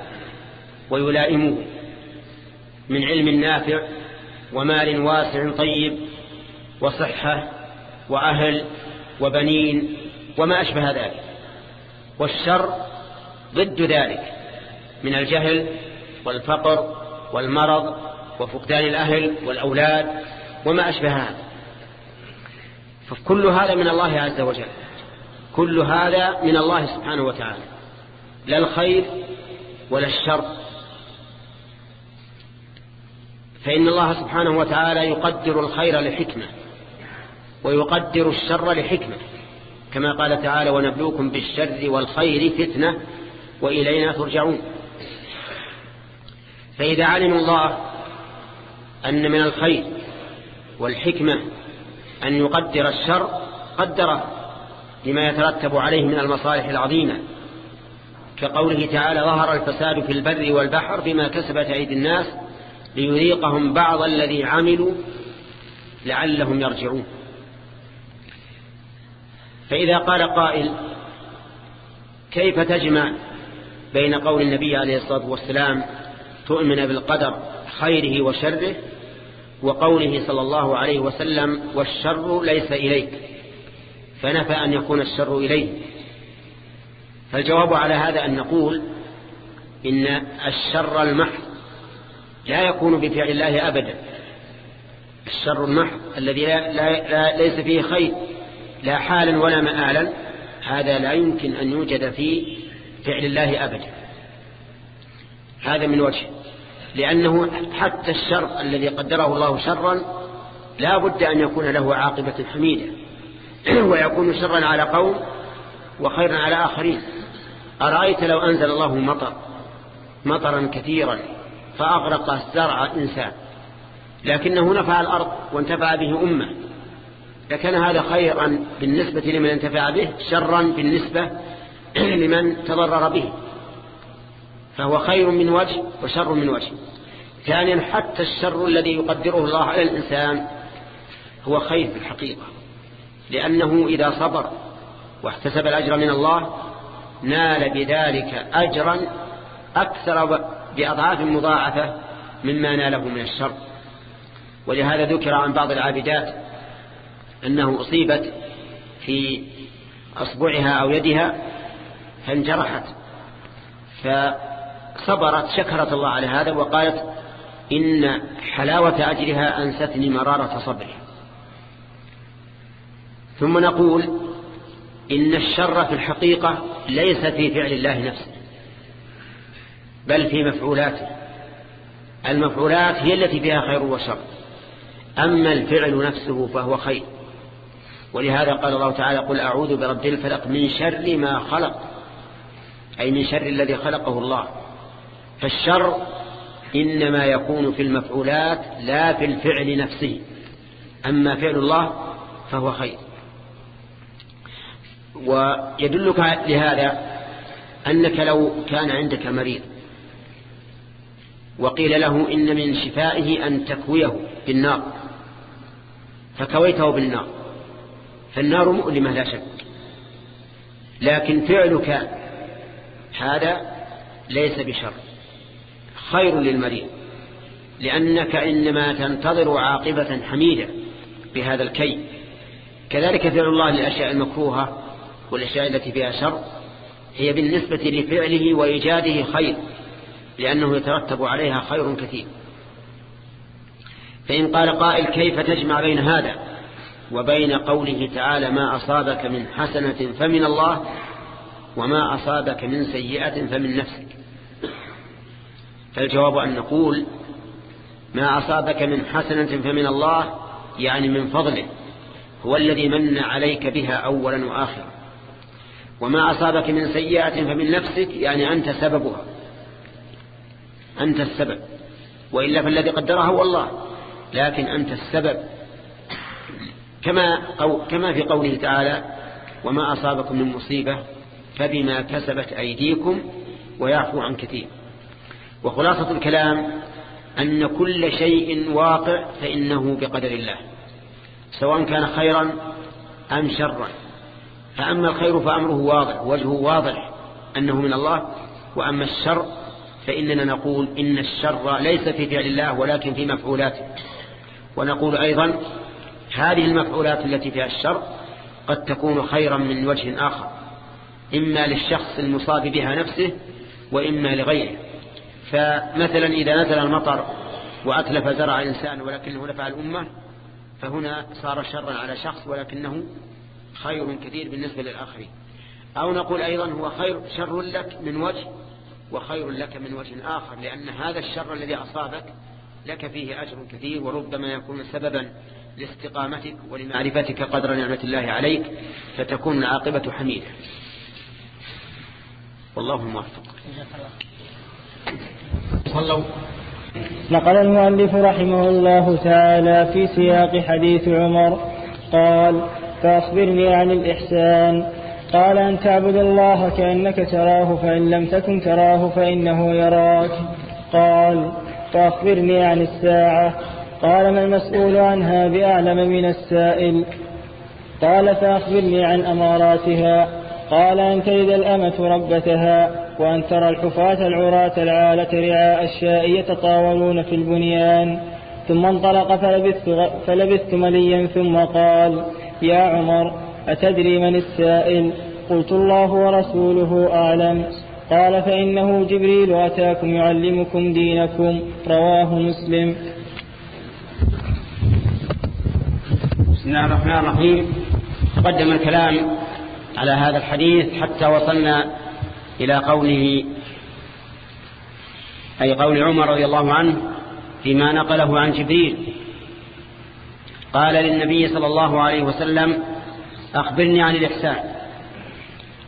ويلائمه من علم نافع ومال واسع طيب وصحة وأهل وبنين وما أشبه ذلك. والشر ضد ذلك من الجهل والفقر والمرض وفقدان الأهل والأولاد وما أشبه هذا. فكل هذا من الله عز وجل. كل هذا من الله سبحانه وتعالى. لا الخير ولا الشر. فإن الله سبحانه وتعالى يقدر الخير لحكمة. ويقدر الشر لحكمة كما قال تعالى ونبلوكم بالشر والخير فتنة وإلينا ترجعون. فإذا علم الله أن من الخير والحكمة أن يقدر الشر قدره لما يترتب عليه من المصالح العظيمة. كقوله تعالى ظهر الفساد في البر والبحر بما كسبت أيدي الناس ليذيقهم بعض الذي عملوا لعلهم يرجعون. فإذا قال قائل كيف تجمع بين قول النبي عليه الصلاة والسلام تؤمن بالقدر خيره وشره وقوله صلى الله عليه وسلم والشر ليس إليك فنفى أن يكون الشر إليه. فالجواب على هذا أن نقول إن الشر المحض لا يكون بفعل الله أبدا. الشر المحض الذي لا لا لا ليس فيه خير. لا حالا ولا مآلا هذا لا يمكن أن يوجد في فعل الله أبدا. هذا من وجه. لأنه حتى الشر الذي قدره الله شرا لا بد أن يكون له عاقبة حميدة. <clears throat> ويكون شرا على قوم وخيرا على آخرين. أرأيت لو أنزل الله مطر مطرا كثيرا فأغرق زرع إنسان لكنه نفع الأرض وانتفع به أمة. لكان هذا خيرا بالنسبة لمن انتفع به شرا بالنسبة <clears throat> لمن تضرر به. فهو خير من وجه وشر من وجه. ثانيا حتى الشر الذي يقدره الله على الإنسان هو خير في الحقيقة. لأنه إذا صبر واحتسب الأجر من الله نال بذلك أجرا أكثر بأضعاف مضاعفة مما ناله من الشر. ولهذا ذكر عن بعض العابدات أنه أصيبت في أصبعها أو يدها فانجرحت فصبرت شكرت الله على هذا وقالت إن حلاوة أجرها أنستني مرارة صبرها ثم نقول إن الشر في الحقيقة ليس في فعل الله نفسه بل في مفعولاته. المفعولات هي التي فيها خير وشر. أما الفعل نفسه فهو خير. ولهذا قال الله تعالى قل أعوذ برب الفلق من شر ما خلق أي من شر الذي خلقه الله. فالشر إنما يكون في المفعولات لا في الفعل نفسه. أما فعل الله فهو خير. ويدلك لهذا أنك لو كان عندك مريض وقيل له إن من شفائه أن تكويه بالنار فكويته بالنار. فالنار مؤلمة لا شك. لكن فعلك هذا ليس بشر. خير للمريض. لأنك إنما تنتظر عاقبة حميدة بهذا الكي. كذلك فعل الله للأشياء المكروهة والأشياء التي فيها شر هي بالنسبة لفعله وإيجاده خير لأنه يترتب عليها خير كثير. فإن قال قائل كيف تجمع بين هذا؟ وبين قوله تعالى ما أصابك من حسنة فمن الله وما أصابك من سيئة فمن نفسك. فالجواب أن نقول ما أصابك من حسنة فمن الله يعني من فضله هو الذي من عليك بها أولا وآخرا. وما أصابك من سيئة فمن نفسك يعني أنت سببها. أنت السبب. وإلا فالذي قدرها هو الله لكن أنت السبب. كما, أو كما في قوله تعالى وما أصابكم من مصيبة فبما كسبت أيديكم ويعفو عن كثير. وخلاصة الكلام أن كل شيء واقع فإنه بقدر الله سواء كان خيرا أم شرا. فأما الخير فأمره واضح وجهه واضح أنه من الله. وأما الشر فإننا نقول إن الشر ليس في فعل الله ولكن في مفعولاته. ونقول أيضا هذه المفعولات التي فيها الشر قد تكون خيرا من وجه آخر. إما للشخص المصاب بها نفسه وإما لغيره. فمثلا إذا نزل المطر وأتلف زرع إنسان ولكنه نفع الأمة فهنا صار شرا على شخص ولكنه خير كثير بالنسبة للآخرين. أو نقول أيضا هو خير شر لك من وجه وخير لك من وجه آخر لأن هذا الشر الذي أصابك لك فيه أجر كثير وربما يكون سببا لاستقامتك ولمعرفتك قدر نعمة الله عليك فتكون العاقبة حميدة. والله موفق. صلوا. نقل المؤلف رحمه الله تعالى في سياق حديث عمر قال فأخبرني عن الإحسان. قال أن تعبد الله كأنك تراه فإن لم تكن تراه فإنه يراك. قال فأخبرني عن الساعة. قال ما المسؤول عنها بأعلم من السائل؟ قال فأخبرني عن أماراتها. قال أن تلد الأمة ربتها وأن ترى الحفاة العراة العالة رعاء الشاء يتطاولون في البنيان. ثم انطلق فلبثت, فلبثت مليا ثم قال يا عمر أتدري من السائل؟ قلت الله ورسوله أعلم. قال فإنه جبريل أتاكم يعلمكم دينكم. رواه مسلم. بسم الله الرحمن الرحيم. تقدم الكلام على هذا الحديث حتى وصلنا إلى قوله أي قول عمر رضي الله عنه فيما نقله عن جبريل. قال للنبي صلى الله عليه وسلم أخبرني عن الإحسان.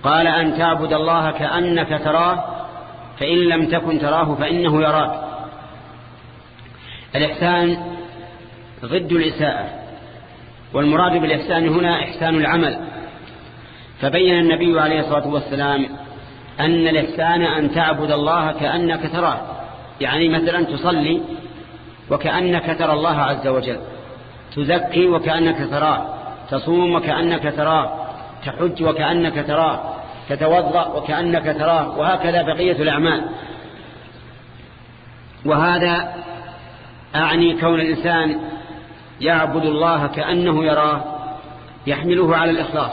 قال أن تعبد الله كأنك تراه فإن لم تكن تراه فإنه يراك. الإحسان ضد الإساءة. والمراد بالإحسان هنا إحسان العمل. فبين النبي عليه الصلاة والسلام أن الإحسان أن تعبد الله كأنك تراه. يعني مثلا تصلي وكأنك ترى الله عز وجل. تزكي وكأنك تراه. تصوم وكأنك تراه. تحج وكأنك تراه. تتوضأ وكأنك تراه. وهكذا بقية الأعمال. وهذا أعني كون الإنسان يعبد الله كأنه يراه يحمله على الإخلاص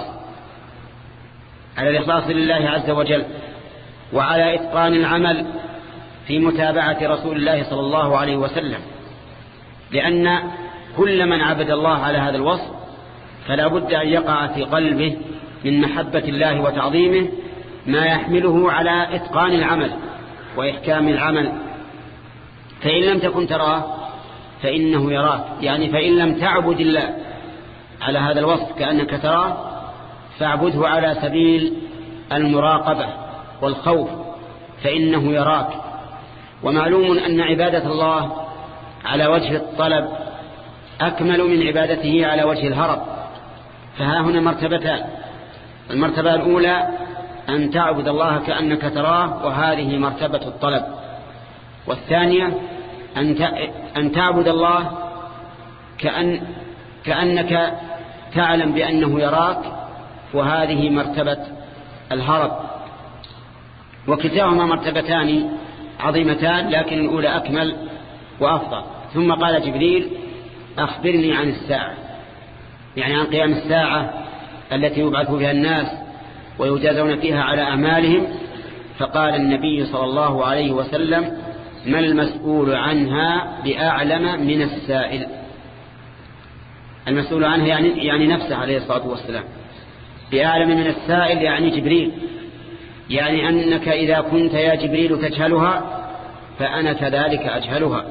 على الإخلاص لله عز وجل وعلى إتقان العمل في متابعة رسول الله صلى الله عليه وسلم. لأن كل من عبد الله على هذا الوصف فلا بد أن يقع في قلبه من محبة الله وتعظيمه ما يحمله على إتقان العمل وإحكام العمل. فإن لم تكن تراه فإنه يراك. يعني فإن لم تعبد الله على هذا الوصف كأنك تراه فاعبده على سبيل المراقبة والخوف فإنه يراك. ومعلوم أن عبادة الله على وجه الطلب أكمل من عبادته على وجه الهرب. فها هنا مرتبتان. المرتبة الأولى أن تعبد الله كأنك تراه وهذه مرتبة الطلب. والثانية أن تعبد الله كأن كأنك تعلم بأنه يراك وهذه مرتبة الهرب. وكتاهما مرتبتان عظيمتان لكن الأولى أكمل وأفضل. ثم قال جبريل أخبرني عن الساعة. يعني عن قيام الساعة التي يبعث فيها الناس ويجازون فيها على أعمالهم. فقال النبي صلى الله عليه وسلم ما المسؤول عنها بأعلم من السائل؟ المسؤول عنها يعني, يعني نفسه عليه الصلاة والسلام. بأعلم من السائل يعني جبريل. يعني أنك إذا كنت يا جبريل تجهلها فأنا كذلك أجهلها.